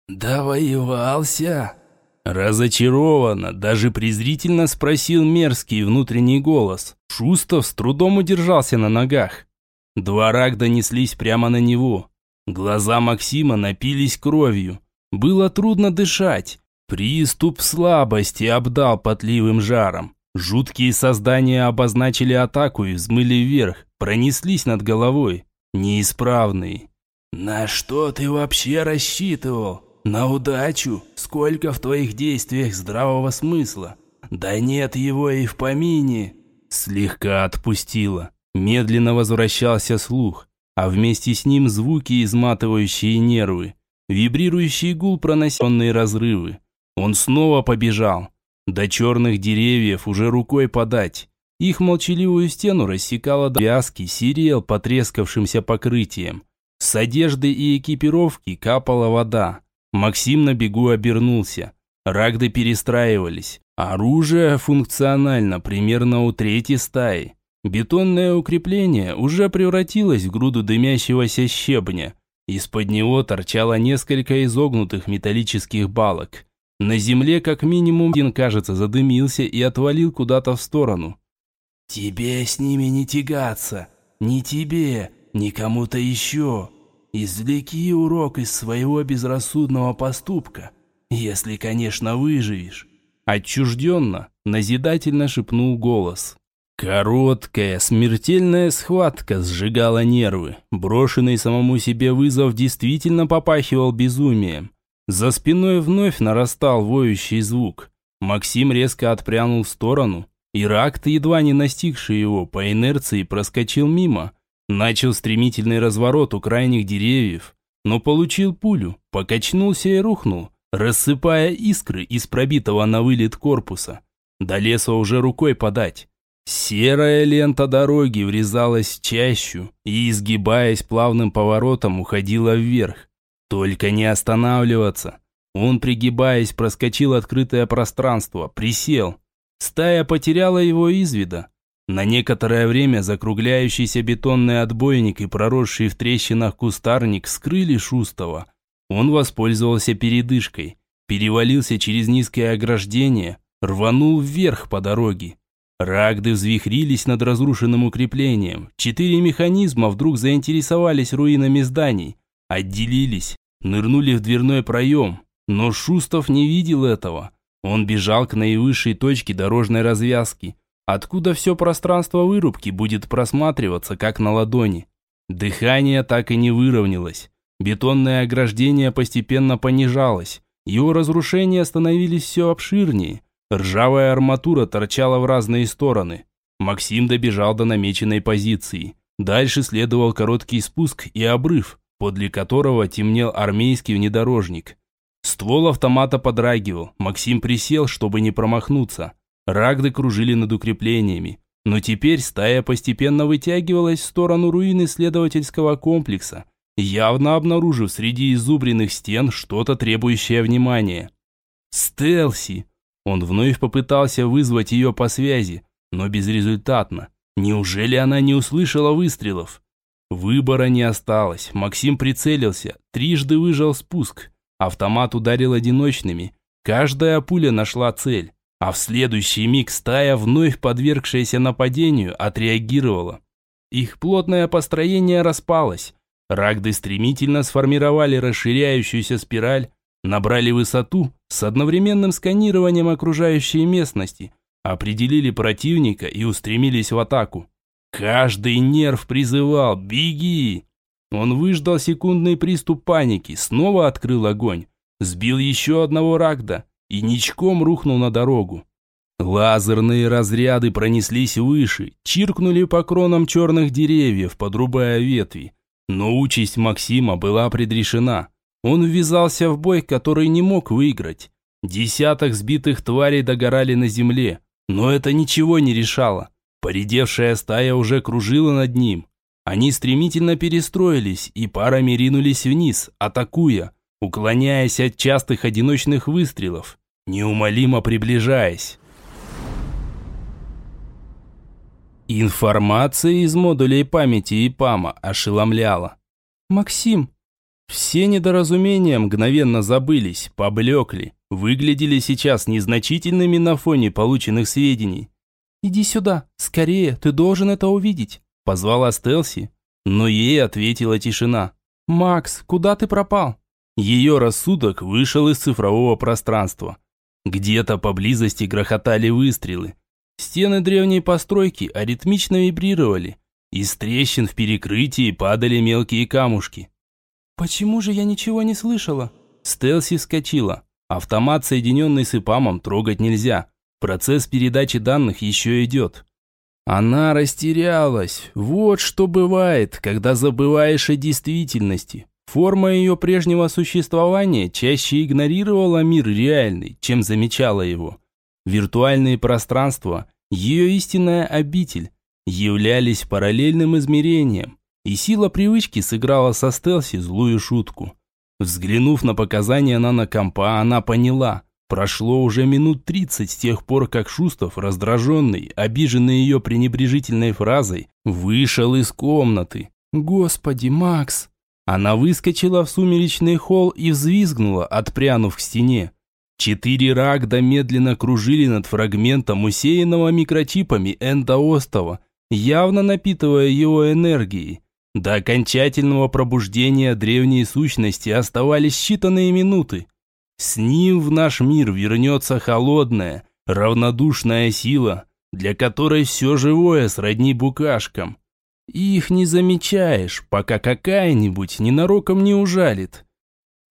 «Довоевался?» Разочарованно, даже презрительно спросил мерзкий внутренний голос. Шустов с трудом удержался на ногах. Два рагда неслись прямо на него. Глаза Максима напились кровью. Было трудно дышать. Приступ слабости обдал потливым жаром. Жуткие создания обозначили атаку и взмыли вверх, пронеслись над головой. Неисправные. «На что ты вообще рассчитывал? На удачу? Сколько в твоих действиях здравого смысла? Да нет его и в помине!» Слегка отпустила. Медленно возвращался слух, а вместе с ним звуки, изматывающие нервы. Вибрирующий гул, проносенные разрывы. Он снова побежал. До черных деревьев уже рукой подать. Их молчаливую стену рассекала до вязки сирел потрескавшимся покрытием. С одежды и экипировки капала вода. Максим на бегу обернулся. Рагды перестраивались. Оружие функционально примерно у третьей стаи. Бетонное укрепление уже превратилось в груду дымящегося щебня. Из-под него торчало несколько изогнутых металлических балок. На земле как минимум один, кажется, задымился и отвалил куда-то в сторону. «Тебе с ними не тягаться. Ни тебе, ни кому-то еще. Извлеки урок из своего безрассудного поступка, если, конечно, выживешь». Отчужденно, назидательно шепнул голос. Короткая, смертельная схватка сжигала нервы. Брошенный самому себе вызов действительно попахивал безумием. За спиной вновь нарастал воющий звук. Максим резко отпрянул в сторону. Иракт, едва не настигший его, по инерции проскочил мимо. Начал стремительный разворот у крайних деревьев, но получил пулю, покачнулся и рухнул, рассыпая искры из пробитого на вылет корпуса. До леса уже рукой подать. Серая лента дороги врезалась в чащу и, изгибаясь плавным поворотом, уходила вверх. Только не останавливаться. Он, пригибаясь, проскочил открытое пространство, присел. Стая потеряла его из вида. На некоторое время закругляющийся бетонный отбойник и проросший в трещинах кустарник скрыли Шустова. Он воспользовался передышкой, перевалился через низкое ограждение, рванул вверх по дороге. Рагды взвихрились над разрушенным укреплением. Четыре механизма вдруг заинтересовались руинами зданий. Отделились, нырнули в дверной проем. Но Шустов не видел этого. Он бежал к наивысшей точке дорожной развязки, откуда все пространство вырубки будет просматриваться, как на ладони. Дыхание так и не выровнялось. Бетонное ограждение постепенно понижалось. Его разрушения становились все обширнее. Ржавая арматура торчала в разные стороны. Максим добежал до намеченной позиции. Дальше следовал короткий спуск и обрыв, подле которого темнел армейский внедорожник. Ствол автомата подрагивал. Максим присел, чтобы не промахнуться. Рагды кружили над укреплениями. Но теперь стая постепенно вытягивалась в сторону руин исследовательского комплекса, явно обнаружив среди изубренных стен что-то требующее внимания. «Стелси!» Он вновь попытался вызвать ее по связи, но безрезультатно. Неужели она не услышала выстрелов? Выбора не осталось. Максим прицелился, трижды выжал спуск. Автомат ударил одиночными. Каждая пуля нашла цель. А в следующий миг стая, вновь подвергшаяся нападению, отреагировала. Их плотное построение распалось. Рагды стремительно сформировали расширяющуюся спираль, набрали высоту с одновременным сканированием окружающей местности, определили противника и устремились в атаку. Каждый нерв призывал «Беги!». Он выждал секундный приступ паники, снова открыл огонь, сбил еще одного рагда и ничком рухнул на дорогу. Лазерные разряды пронеслись выше, чиркнули по кронам черных деревьев, подрубая ветви. Но участь Максима была предрешена. Он ввязался в бой, который не мог выиграть. Десяток сбитых тварей догорали на земле, но это ничего не решало. Поредевшая стая уже кружила над ним. Они стремительно перестроились и парами ринулись вниз, атакуя, уклоняясь от частых одиночных выстрелов, неумолимо приближаясь. Информация из модулей памяти ИПАМа ошеломляла. «Максим, все недоразумения мгновенно забылись, поблекли, выглядели сейчас незначительными на фоне полученных сведений. «Иди сюда, скорее, ты должен это увидеть», – позвала Стелси, но ей ответила тишина. «Макс, куда ты пропал?» Ее рассудок вышел из цифрового пространства. Где-то поблизости грохотали выстрелы. Стены древней постройки аритмично вибрировали. Из трещин в перекрытии падали мелкие камушки. «Почему же я ничего не слышала?» Стелси вскочила. Автомат, соединенный с ИПАМом, трогать нельзя. Процесс передачи данных еще идет. Она растерялась. Вот что бывает, когда забываешь о действительности. Форма ее прежнего существования чаще игнорировала мир реальный, чем замечала его. Виртуальные пространства, ее истинная обитель, являлись параллельным измерением, и сила привычки сыграла со Стелси злую шутку. Взглянув на показания нанокомпа, она поняла, Прошло уже минут тридцать с тех пор, как Шустов, раздраженный, обиженный ее пренебрежительной фразой, вышел из комнаты. «Господи, Макс!» Она выскочила в сумеречный холл и взвизгнула, отпрянув к стене. Четыре рагда медленно кружили над фрагментом, усеянного микрочипами Энда Остова, явно напитывая его энергией. До окончательного пробуждения древней сущности оставались считанные минуты. С ним в наш мир вернется холодная, равнодушная сила, для которой все живое сродни букашкам. Их не замечаешь, пока какая-нибудь ненароком не ужалит.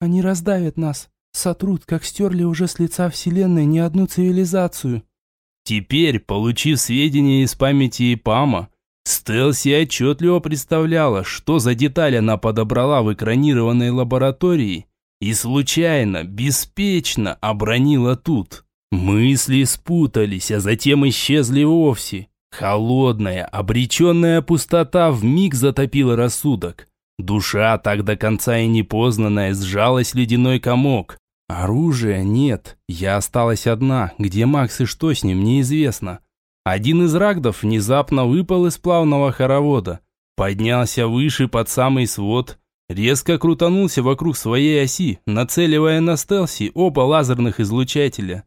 Они раздавят нас, Сотрут, как стерли уже с лица Вселенной не одну цивилизацию. Теперь, получив сведения из памяти Ипама, Стелси отчетливо представляла, что за деталь она подобрала в экранированной лаборатории и случайно, беспечно обронила тут. Мысли спутались, а затем исчезли вовсе. Холодная, обреченная пустота вмиг затопила рассудок. Душа, так до конца и непознанная, сжалась ледяной комок. Оружия нет, я осталась одна, где Макс и что с ним, неизвестно. Один из рагдов внезапно выпал из плавного хоровода, поднялся выше под самый свод, резко крутанулся вокруг своей оси, нацеливая на стелси оба лазерных излучателя.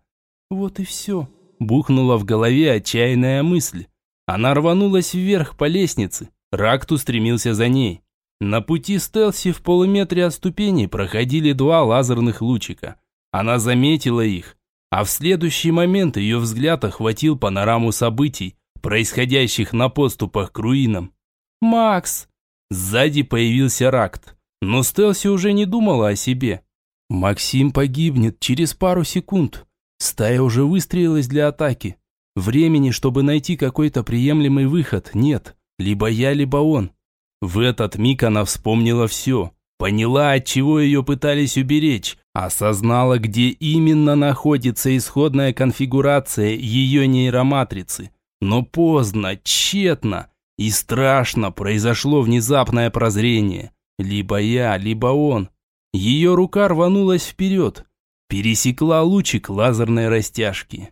«Вот и все», – бухнула в голове отчаянная мысль. Она рванулась вверх по лестнице, ракт устремился за ней. На пути стелси в полуметре от ступени проходили два лазерных лучика. Она заметила их, а в следующий момент ее взгляд охватил панораму событий, происходящих на подступах к руинам. «Макс!» Сзади появился Ракт, но Стелси уже не думала о себе. Максим погибнет через пару секунд. Стая уже выстрелилась для атаки. Времени, чтобы найти какой-то приемлемый выход, нет. Либо я, либо он. В этот миг она вспомнила все. Поняла, от чего ее пытались уберечь. Осознала, где именно находится исходная конфигурация ее нейроматрицы. Но поздно, тщетно и страшно произошло внезапное прозрение. Либо я, либо он. Ее рука рванулась вперед. Пересекла лучик лазерной растяжки.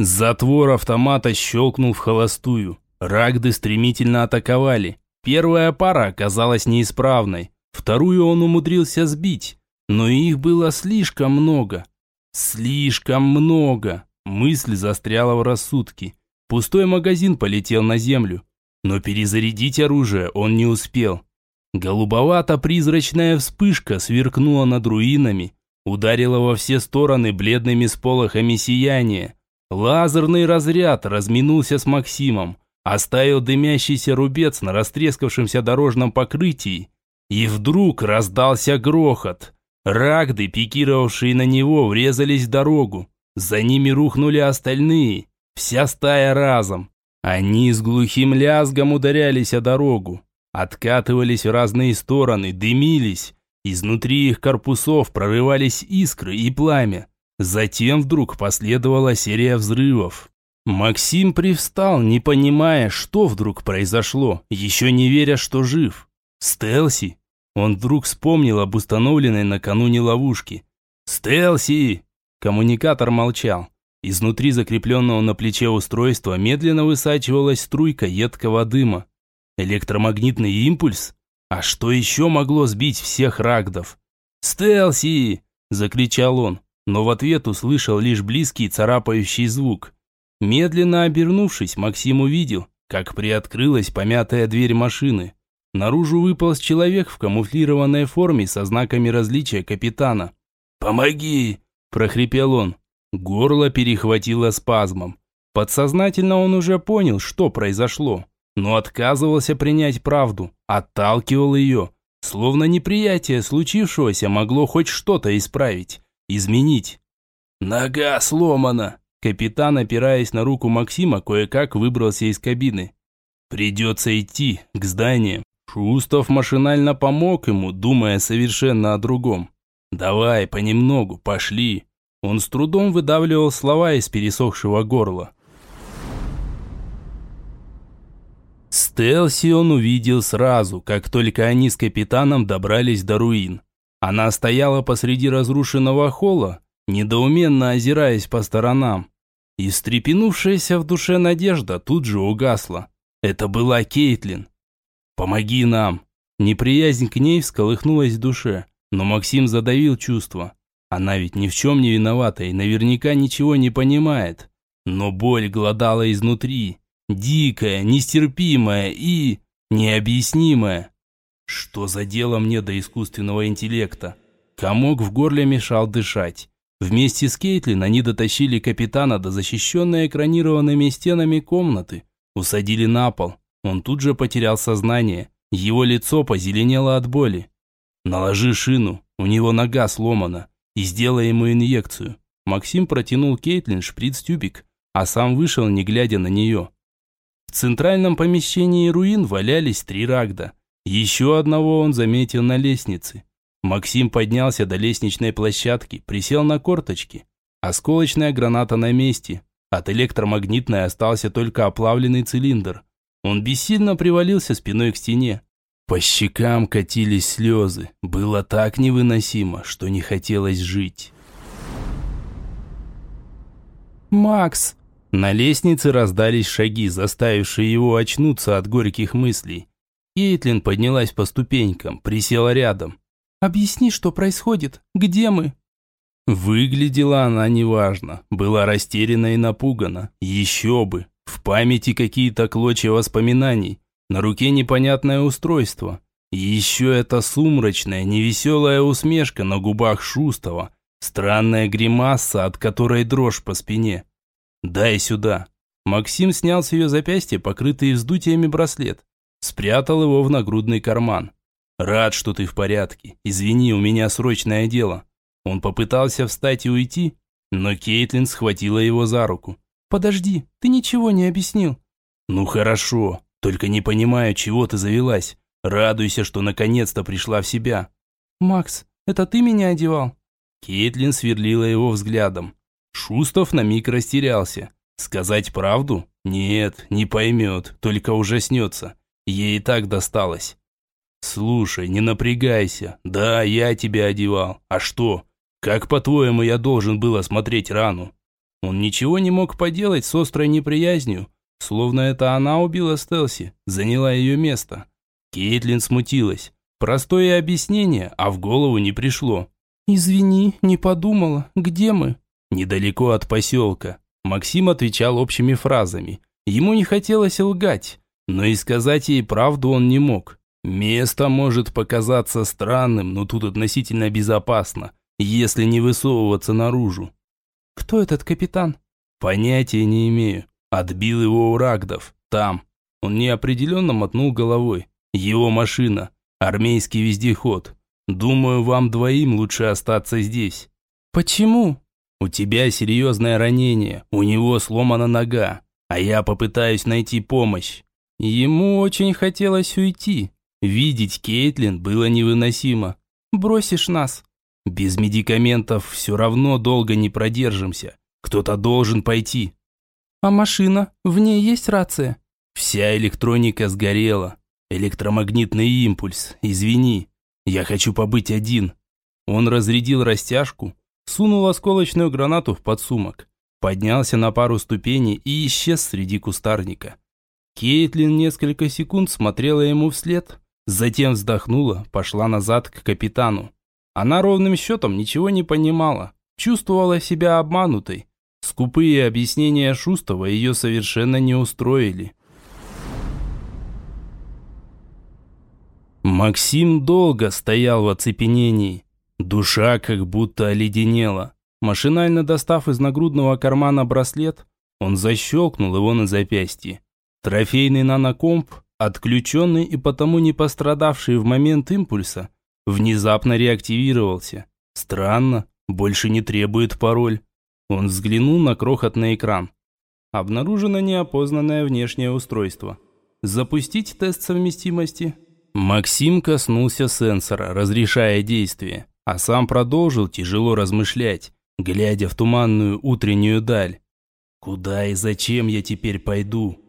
Затвор автомата щелкнул в холостую. Рагды стремительно атаковали. Первая пара оказалась неисправной, вторую он умудрился сбить, но их было слишком много. Слишком много. Мысль застряла в рассудке. Пустой магазин полетел на землю, но перезарядить оружие он не успел. Голубовато-призрачная вспышка сверкнула над руинами, ударила во все стороны бледными сполохами сияния. Лазерный разряд разминулся с Максимом, оставил дымящийся рубец на растрескавшемся дорожном покрытии, и вдруг раздался грохот. Рагды, пикировавшие на него, врезались в дорогу. За ними рухнули остальные, вся стая разом. Они с глухим лязгом ударялись о дорогу, откатывались в разные стороны, дымились. Изнутри их корпусов прорывались искры и пламя. Затем вдруг последовала серия взрывов. Максим привстал, не понимая, что вдруг произошло, еще не веря, что жив. «Стелси!» Он вдруг вспомнил об установленной накануне ловушке. «Стелси!» Коммуникатор молчал. Изнутри закрепленного на плече устройства медленно высачивалась струйка едкого дыма. Электромагнитный импульс? А что еще могло сбить всех рагдов? «Стелси!» – закричал он, но в ответ услышал лишь близкий царапающий звук – Медленно обернувшись, Максим увидел, как приоткрылась помятая дверь машины. Наружу выполз человек в камуфлированной форме со знаками различия капитана. «Помоги!» – прохрипел он. Горло перехватило спазмом. Подсознательно он уже понял, что произошло, но отказывался принять правду, отталкивал ее, словно неприятие случившегося могло хоть что-то исправить, изменить. «Нога сломана!» Капитан, опираясь на руку Максима, кое-как выбрался из кабины. Придется идти к зданию. Шустов машинально помог ему, думая совершенно о другом. «Давай, понемногу, пошли». Он с трудом выдавливал слова из пересохшего горла. Стелси он увидел сразу, как только они с капитаном добрались до руин. Она стояла посреди разрушенного холла, недоуменно озираясь по сторонам. И встрепенувшаяся в душе надежда тут же угасла. Это была Кейтлин. «Помоги нам!» Неприязнь к ней всколыхнулась в душе, но Максим задавил чувства. Она ведь ни в чем не виновата и наверняка ничего не понимает. Но боль глодала изнутри. Дикая, нестерпимая и... необъяснимая. Что за дело мне до искусственного интеллекта? Комок в горле мешал дышать. Вместе с Кейтлин они дотащили капитана до защищенной экранированными стенами комнаты. Усадили на пол. Он тут же потерял сознание. Его лицо позеленело от боли. «Наложи шину, у него нога сломана, и сделай ему инъекцию». Максим протянул Кейтлин шприц-тюбик, а сам вышел, не глядя на нее. В центральном помещении руин валялись три рагда. Еще одного он заметил на лестнице. Максим поднялся до лестничной площадки, присел на корточки. Осколочная граната на месте. От электромагнитной остался только оплавленный цилиндр. Он бессильно привалился спиной к стене. По щекам катились слезы. Было так невыносимо, что не хотелось жить. «Макс!» На лестнице раздались шаги, заставившие его очнуться от горьких мыслей. Кейтлин поднялась по ступенькам, присела рядом. «Объясни, что происходит? Где мы?» Выглядела она неважно, была растеряна и напугана. Еще бы, в памяти какие-то клочья воспоминаний, на руке непонятное устройство. Еще эта сумрачная, невеселая усмешка на губах Шустова, странная гримаса, от которой дрожь по спине. «Дай сюда». Максим снял с ее запястья покрытый вздутиями браслет, спрятал его в нагрудный карман. «Рад, что ты в порядке. Извини, у меня срочное дело». Он попытался встать и уйти, но Кейтлин схватила его за руку. «Подожди, ты ничего не объяснил». «Ну хорошо, только не понимаю, чего ты завелась. Радуйся, что наконец-то пришла в себя». «Макс, это ты меня одевал?» Кейтлин сверлила его взглядом. Шустов на миг растерялся. Сказать правду? Нет, не поймет, только ужаснется. Ей и так досталось. «Слушай, не напрягайся. Да, я тебя одевал. А что? Как, по-твоему, я должен был осмотреть рану?» Он ничего не мог поделать с острой неприязнью, словно это она убила Стелси, заняла ее место. Кейтлин смутилась. Простое объяснение, а в голову не пришло. «Извини, не подумала. Где мы?» «Недалеко от поселка». Максим отвечал общими фразами. Ему не хотелось лгать, но и сказать ей правду он не мог. Место может показаться странным, но тут относительно безопасно, если не высовываться наружу. Кто этот капитан? Понятия не имею. Отбил его у рагдов. Там. Он неопределенно мотнул головой. Его машина. Армейский вездеход. Думаю, вам двоим лучше остаться здесь. Почему? У тебя серьезное ранение. У него сломана нога. А я попытаюсь найти помощь. Ему очень хотелось уйти, Видеть Кейтлин было невыносимо. «Бросишь нас?» «Без медикаментов все равно долго не продержимся. Кто-то должен пойти». «А машина? В ней есть рация?» «Вся электроника сгорела. Электромагнитный импульс. Извини. Я хочу побыть один». Он разрядил растяжку, сунул осколочную гранату в подсумок, поднялся на пару ступеней и исчез среди кустарника. Кейтлин несколько секунд смотрела ему вслед, Затем вздохнула, пошла назад к капитану. Она ровным счетом ничего не понимала, чувствовала себя обманутой. Скупые объяснения Шустова ее совершенно не устроили. Максим долго стоял в оцепенении. Душа как будто оледенела. Машинально достав из нагрудного кармана браслет, он защелкнул его на запястье. Трофейный нанокомп отключенный и потому не пострадавший в момент импульса, внезапно реактивировался. Странно, больше не требует пароль. Он взглянул на крохотный экран. Обнаружено неопознанное внешнее устройство. Запустить тест совместимости. Максим коснулся сенсора, разрешая действие, а сам продолжил тяжело размышлять, глядя в туманную утреннюю даль. Куда и зачем я теперь пойду?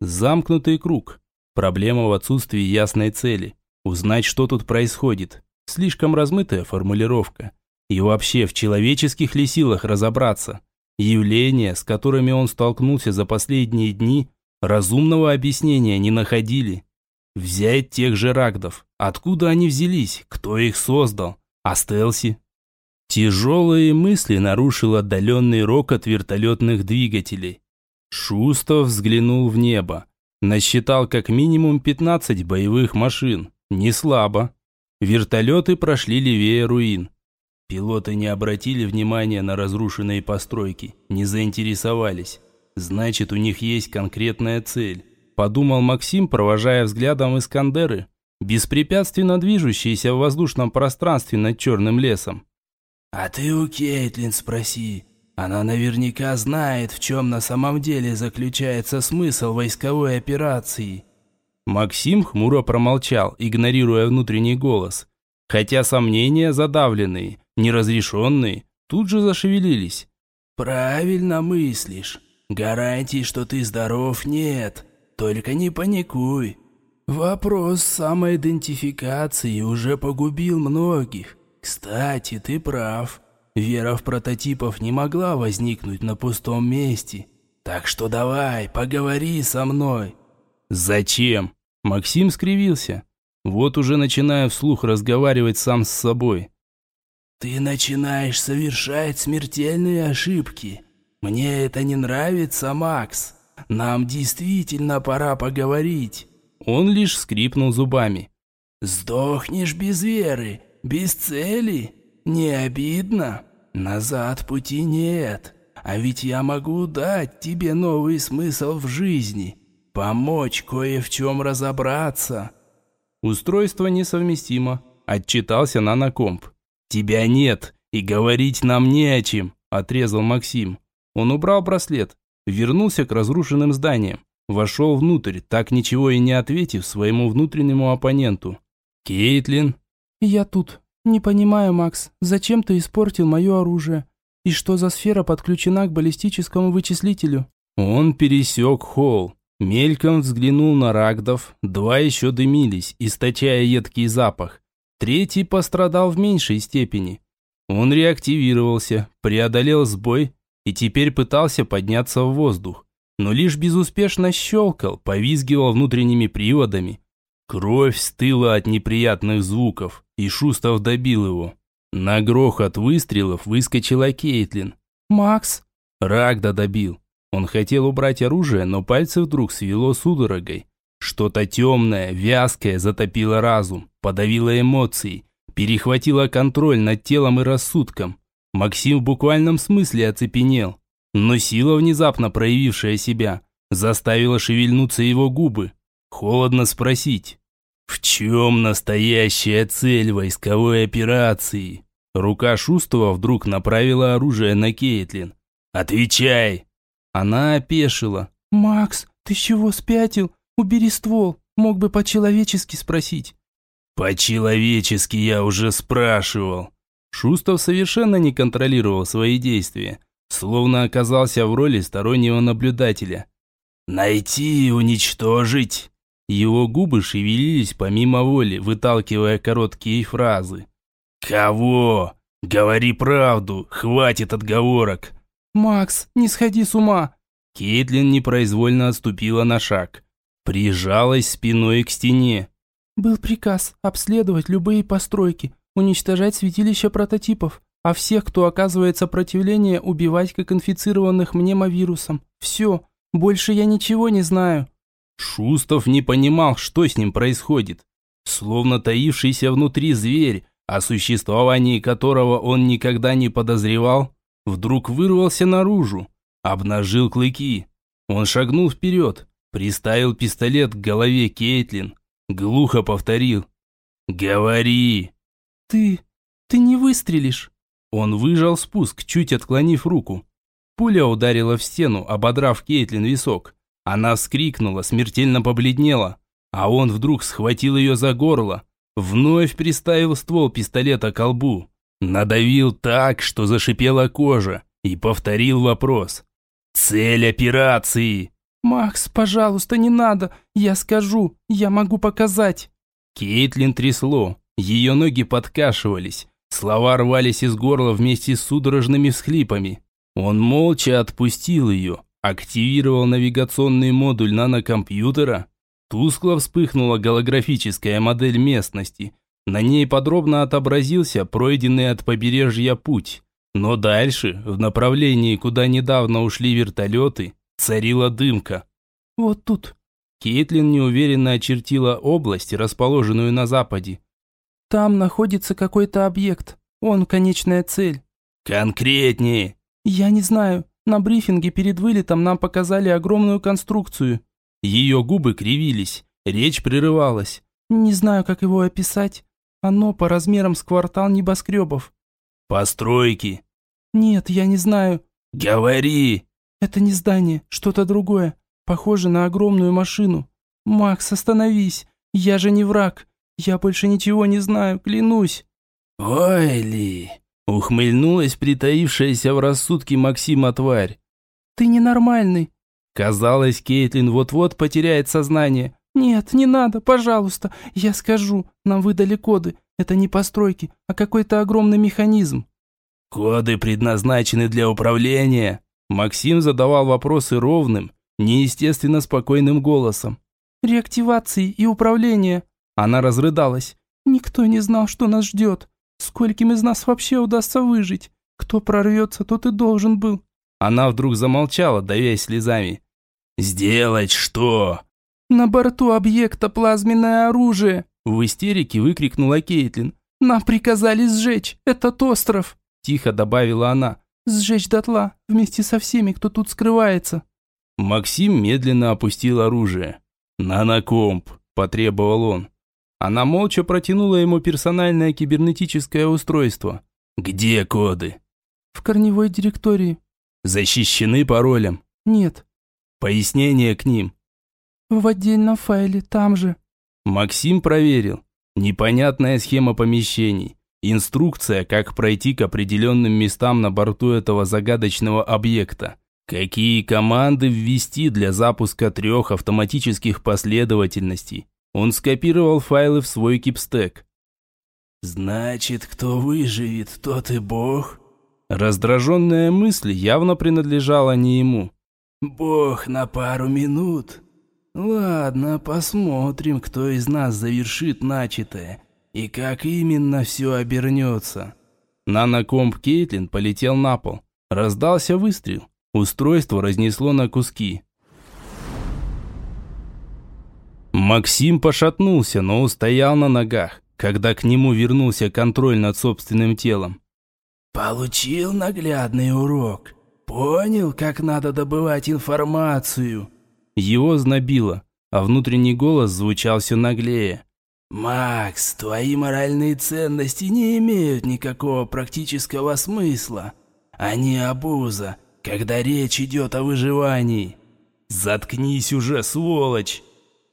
Замкнутый круг. Проблема в отсутствии ясной цели. Узнать, что тут происходит. Слишком размытая формулировка. И вообще, в человеческих ли силах разобраться? Явления, с которыми он столкнулся за последние дни, разумного объяснения не находили. Взять тех же рагдов. Откуда они взялись? Кто их создал? А Стелси? Тяжелые мысли нарушил отдаленный рокот вертолетных двигателей. Шустов взглянул в небо. Насчитал как минимум 15 боевых машин. Не слабо. Вертолеты прошли левее руин. Пилоты не обратили внимания на разрушенные постройки, не заинтересовались. Значит, у них есть конкретная цель. Подумал Максим, провожая взглядом Искандеры, беспрепятственно движущиеся в воздушном пространстве над черным лесом. «А ты у Кейтлин спроси. Она наверняка знает, в чем на самом деле заключается смысл войсковой операции». Максим хмуро промолчал, игнорируя внутренний голос. Хотя сомнения задавленные, неразрешенные, тут же зашевелились. «Правильно мыслишь. Гарантий, что ты здоров, нет. Только не паникуй. Вопрос самоидентификации уже погубил многих. Кстати, ты прав. Вера в прототипов не могла возникнуть на пустом месте. Так что давай, поговори со мной. Зачем? Максим скривился. Вот уже начинаю вслух разговаривать сам с собой. Ты начинаешь совершать смертельные ошибки. Мне это не нравится, Макс. Нам действительно пора поговорить. Он лишь скрипнул зубами. Сдохнешь без веры без цели? Не обидно? Назад пути нет. А ведь я могу дать тебе новый смысл в жизни. Помочь кое в чем разобраться. Устройство несовместимо. Отчитался нанокомп. Тебя нет, и говорить нам не о чем, отрезал Максим. Он убрал браслет, вернулся к разрушенным зданиям, вошел внутрь, так ничего и не ответив своему внутреннему оппоненту. Кейтлин «Я тут. Не понимаю, Макс, зачем ты испортил мое оружие? И что за сфера подключена к баллистическому вычислителю?» Он пересек холл, мельком взглянул на рагдов, два еще дымились, источая едкий запах. Третий пострадал в меньшей степени. Он реактивировался, преодолел сбой и теперь пытался подняться в воздух, но лишь безуспешно щелкал, повизгивал внутренними приводами. Кровь стыла от неприятных звуков и Шустов добил его. На грохот выстрелов выскочила Кейтлин. «Макс!» Рагда добил. Он хотел убрать оружие, но пальцы вдруг свело судорогой. Что-то темное, вязкое затопило разум, подавило эмоции, перехватило контроль над телом и рассудком. Максим в буквальном смысле оцепенел. Но сила, внезапно проявившая себя, заставила шевельнуться его губы. Холодно спросить. В чем настоящая цель войсковой операции? Рука Шустова вдруг направила оружие на Кейтлин. «Отвечай!» Она опешила. «Макс, ты чего спятил? Убери ствол. Мог бы по-человечески спросить». «По-человечески я уже спрашивал». Шустов совершенно не контролировал свои действия, словно оказался в роли стороннего наблюдателя. «Найти и уничтожить. Его губы шевелились помимо воли, выталкивая короткие фразы. «Кого? Говори правду, хватит отговорок!» «Макс, не сходи с ума!» Кейтлин непроизвольно отступила на шаг. Прижалась спиной к стене. «Был приказ обследовать любые постройки, уничтожать святилища прототипов, а всех, кто оказывает сопротивление, убивать как инфицированных мнемовирусом. Все, больше я ничего не знаю». Шустов не понимал, что с ним происходит. Словно таившийся внутри зверь, о существовании которого он никогда не подозревал, вдруг вырвался наружу, обнажил клыки. Он шагнул вперед, приставил пистолет к голове Кейтлин, глухо повторил «Говори!» «Ты... ты не выстрелишь!» Он выжал спуск, чуть отклонив руку. Пуля ударила в стену, ободрав Кейтлин висок. Она вскрикнула, смертельно побледнела, а он вдруг схватил ее за горло, вновь приставил ствол пистолета к колбу, надавил так, что зашипела кожа, и повторил вопрос. «Цель операции!» «Макс, пожалуйста, не надо, я скажу, я могу показать!» Кейтлин трясло, Ее ноги подкашивались, слова рвались из горла вместе с судорожными всхлипами. Он молча отпустил ее, активировал навигационный модуль нанокомпьютера. Тускло вспыхнула голографическая модель местности. На ней подробно отобразился пройденный от побережья путь. Но дальше, в направлении, куда недавно ушли вертолеты, царила дымка. «Вот тут». Кейтлин неуверенно очертила область, расположенную на западе. «Там находится какой-то объект. Он конечная цель». «Конкретнее». «Я не знаю. На брифинге перед вылетом нам показали огромную конструкцию». Ее губы кривились, речь прерывалась. «Не знаю, как его описать. Оно по размерам с квартал небоскребов». «Постройки». «Нет, я не знаю». «Говори». «Это не здание, что-то другое. Похоже на огромную машину. Макс, остановись. Я же не враг. Я больше ничего не знаю, клянусь». «Ой, Ли!» – ухмыльнулась притаившаяся в рассудке Максима тварь. «Ты ненормальный». Казалось, Кейтлин вот-вот потеряет сознание. «Нет, не надо, пожалуйста. Я скажу. Нам выдали коды. Это не постройки, а какой-то огромный механизм». «Коды предназначены для управления». Максим задавал вопросы ровным, неестественно спокойным голосом. «Реактивации и управления». Она разрыдалась. «Никто не знал, что нас ждет. Скольким из нас вообще удастся выжить? Кто прорвется, тот и должен был». Она вдруг замолчала, давясь слезами. «Сделать что?» «На борту объекта плазменное оружие!» В истерике выкрикнула Кейтлин. «Нам приказали сжечь этот остров!» Тихо добавила она. «Сжечь дотла, вместе со всеми, кто тут скрывается!» Максим медленно опустил оружие. «Нанокомп», – потребовал он. Она молча протянула ему персональное кибернетическое устройство. «Где коды?» «В корневой директории». «Защищены паролем?» «Нет». «Пояснение к ним?» «В отдельном файле, там же». Максим проверил. Непонятная схема помещений. Инструкция, как пройти к определенным местам на борту этого загадочного объекта. Какие команды ввести для запуска трех автоматических последовательностей. Он скопировал файлы в свой кипстек. «Значит, кто выживет, тот и бог?» Раздраженная мысль явно принадлежала не ему. «Бог на пару минут. Ладно, посмотрим, кто из нас завершит начатое и как именно все обернется». Нанокомп Кейтлин полетел на пол. Раздался выстрел. Устройство разнесло на куски. Максим пошатнулся, но устоял на ногах, когда к нему вернулся контроль над собственным телом. «Получил наглядный урок. Понял, как надо добывать информацию». Его знобило, а внутренний голос звучал все наглее. «Макс, твои моральные ценности не имеют никакого практического смысла. Они обуза, когда речь идет о выживании». «Заткнись уже, сволочь!»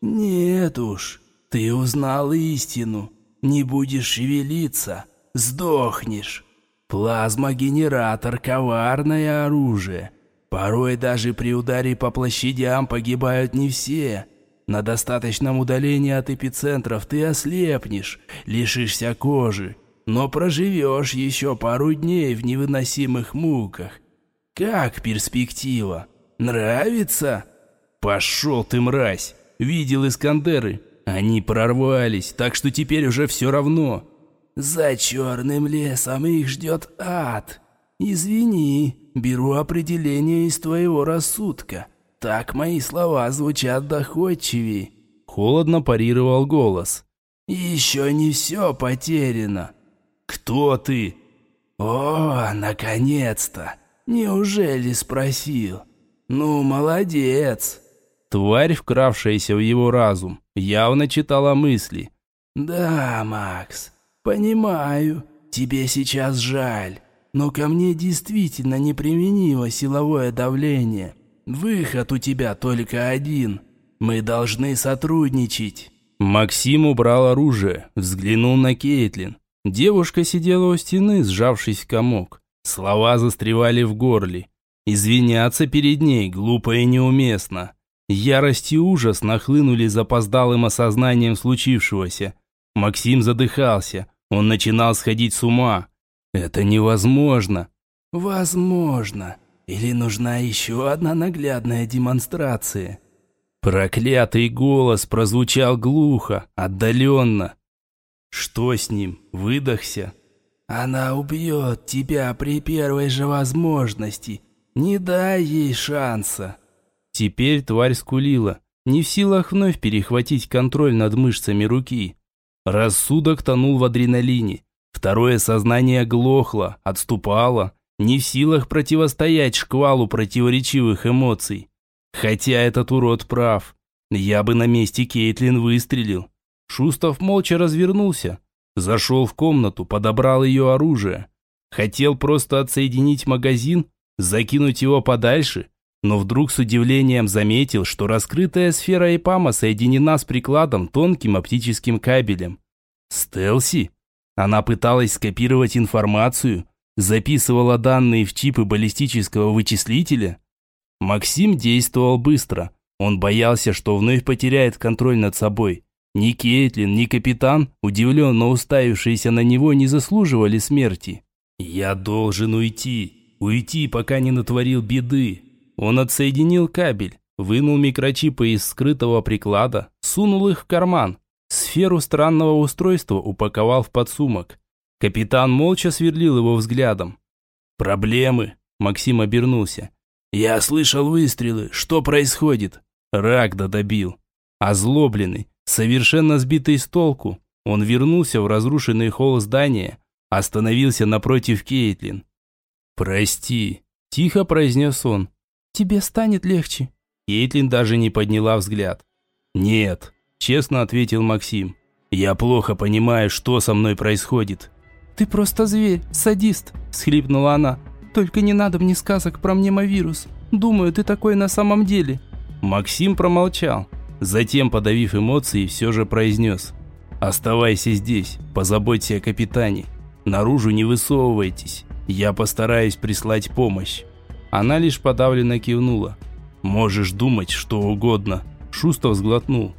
«Нет уж, ты узнал истину. Не будешь шевелиться, сдохнешь. Плазмогенератор – коварное оружие. Порой даже при ударе по площадям погибают не все. На достаточном удалении от эпицентров ты ослепнешь, лишишься кожи, но проживешь еще пару дней в невыносимых муках. Как перспектива? Нравится? Пошел ты, мразь! Видел Искандеры. Они прорвались, так что теперь уже все равно. За черным лесом их ждет ад. Извини, беру определение из твоего рассудка. Так мои слова звучат доходчивее. Холодно парировал голос. Еще не все потеряно. Кто ты? О, наконец-то. Неужели спросил? Ну, молодец. Тварь, вкравшаяся в его разум, явно читала мысли. «Да, Макс, понимаю, тебе сейчас жаль, но ко мне действительно неприменимо силовое давление. Выход у тебя только один. Мы должны сотрудничать». Максим убрал оружие, взглянул на Кейтлин. Девушка сидела у стены, сжавшись в комок. Слова застревали в горле. Извиняться перед ней глупо и неуместно. Ярость и ужас нахлынули запоздалым осознанием случившегося. Максим задыхался. Он начинал сходить с ума. Это невозможно. Возможно. Или нужна еще одна наглядная демонстрация? Проклятый голос прозвучал глухо, отдаленно. Что с ним? Выдохся. Она убьет тебя при первой же возможности. Не дай ей шанса. Теперь тварь скулила, не в силах вновь перехватить контроль над мышцами руки. Рассудок тонул в адреналине. Второе сознание глохло, отступало, не в силах противостоять шквалу противоречивых эмоций. Хотя этот урод прав. Я бы на месте Кейтлин выстрелил. Шустов молча развернулся, зашел в комнату, подобрал ее оружие. Хотел просто отсоединить магазин, закинуть его подальше, но вдруг с удивлением заметил, что раскрытая сфера ИПАМа соединена с прикладом тонким оптическим кабелем. Стелси? Она пыталась скопировать информацию, записывала данные в чипы баллистического вычислителя. Максим действовал быстро. Он боялся, что вновь потеряет контроль над собой. Ни Кейтлин, ни капитан, удивленно уставившиеся на него, не заслуживали смерти. «Я должен уйти. Уйти, пока не натворил беды». Он отсоединил кабель, вынул микрочипы из скрытого приклада, сунул их в карман. Сферу странного устройства упаковал в подсумок. Капитан молча сверлил его взглядом. «Проблемы?» Максим обернулся. «Я слышал выстрелы. Что происходит?» Рагда добил. Озлобленный, совершенно сбитый с толку, он вернулся в разрушенный холл здания, остановился напротив Кейтлин. «Прости», – тихо произнес он. «Тебе станет легче». Кейтлин даже не подняла взгляд. «Нет», – честно ответил Максим. «Я плохо понимаю, что со мной происходит». «Ты просто зверь, садист», – схлипнула она. «Только не надо мне сказок про мнемовирус. Думаю, ты такой на самом деле». Максим промолчал. Затем, подавив эмоции, все же произнес. «Оставайся здесь, позаботься о капитане. Наружу не высовывайтесь. Я постараюсь прислать помощь». Она лишь подавленно кивнула. «Можешь думать что угодно». Шустов сглотнул.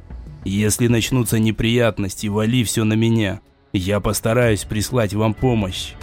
«Если начнутся неприятности, вали все на меня. Я постараюсь прислать вам помощь».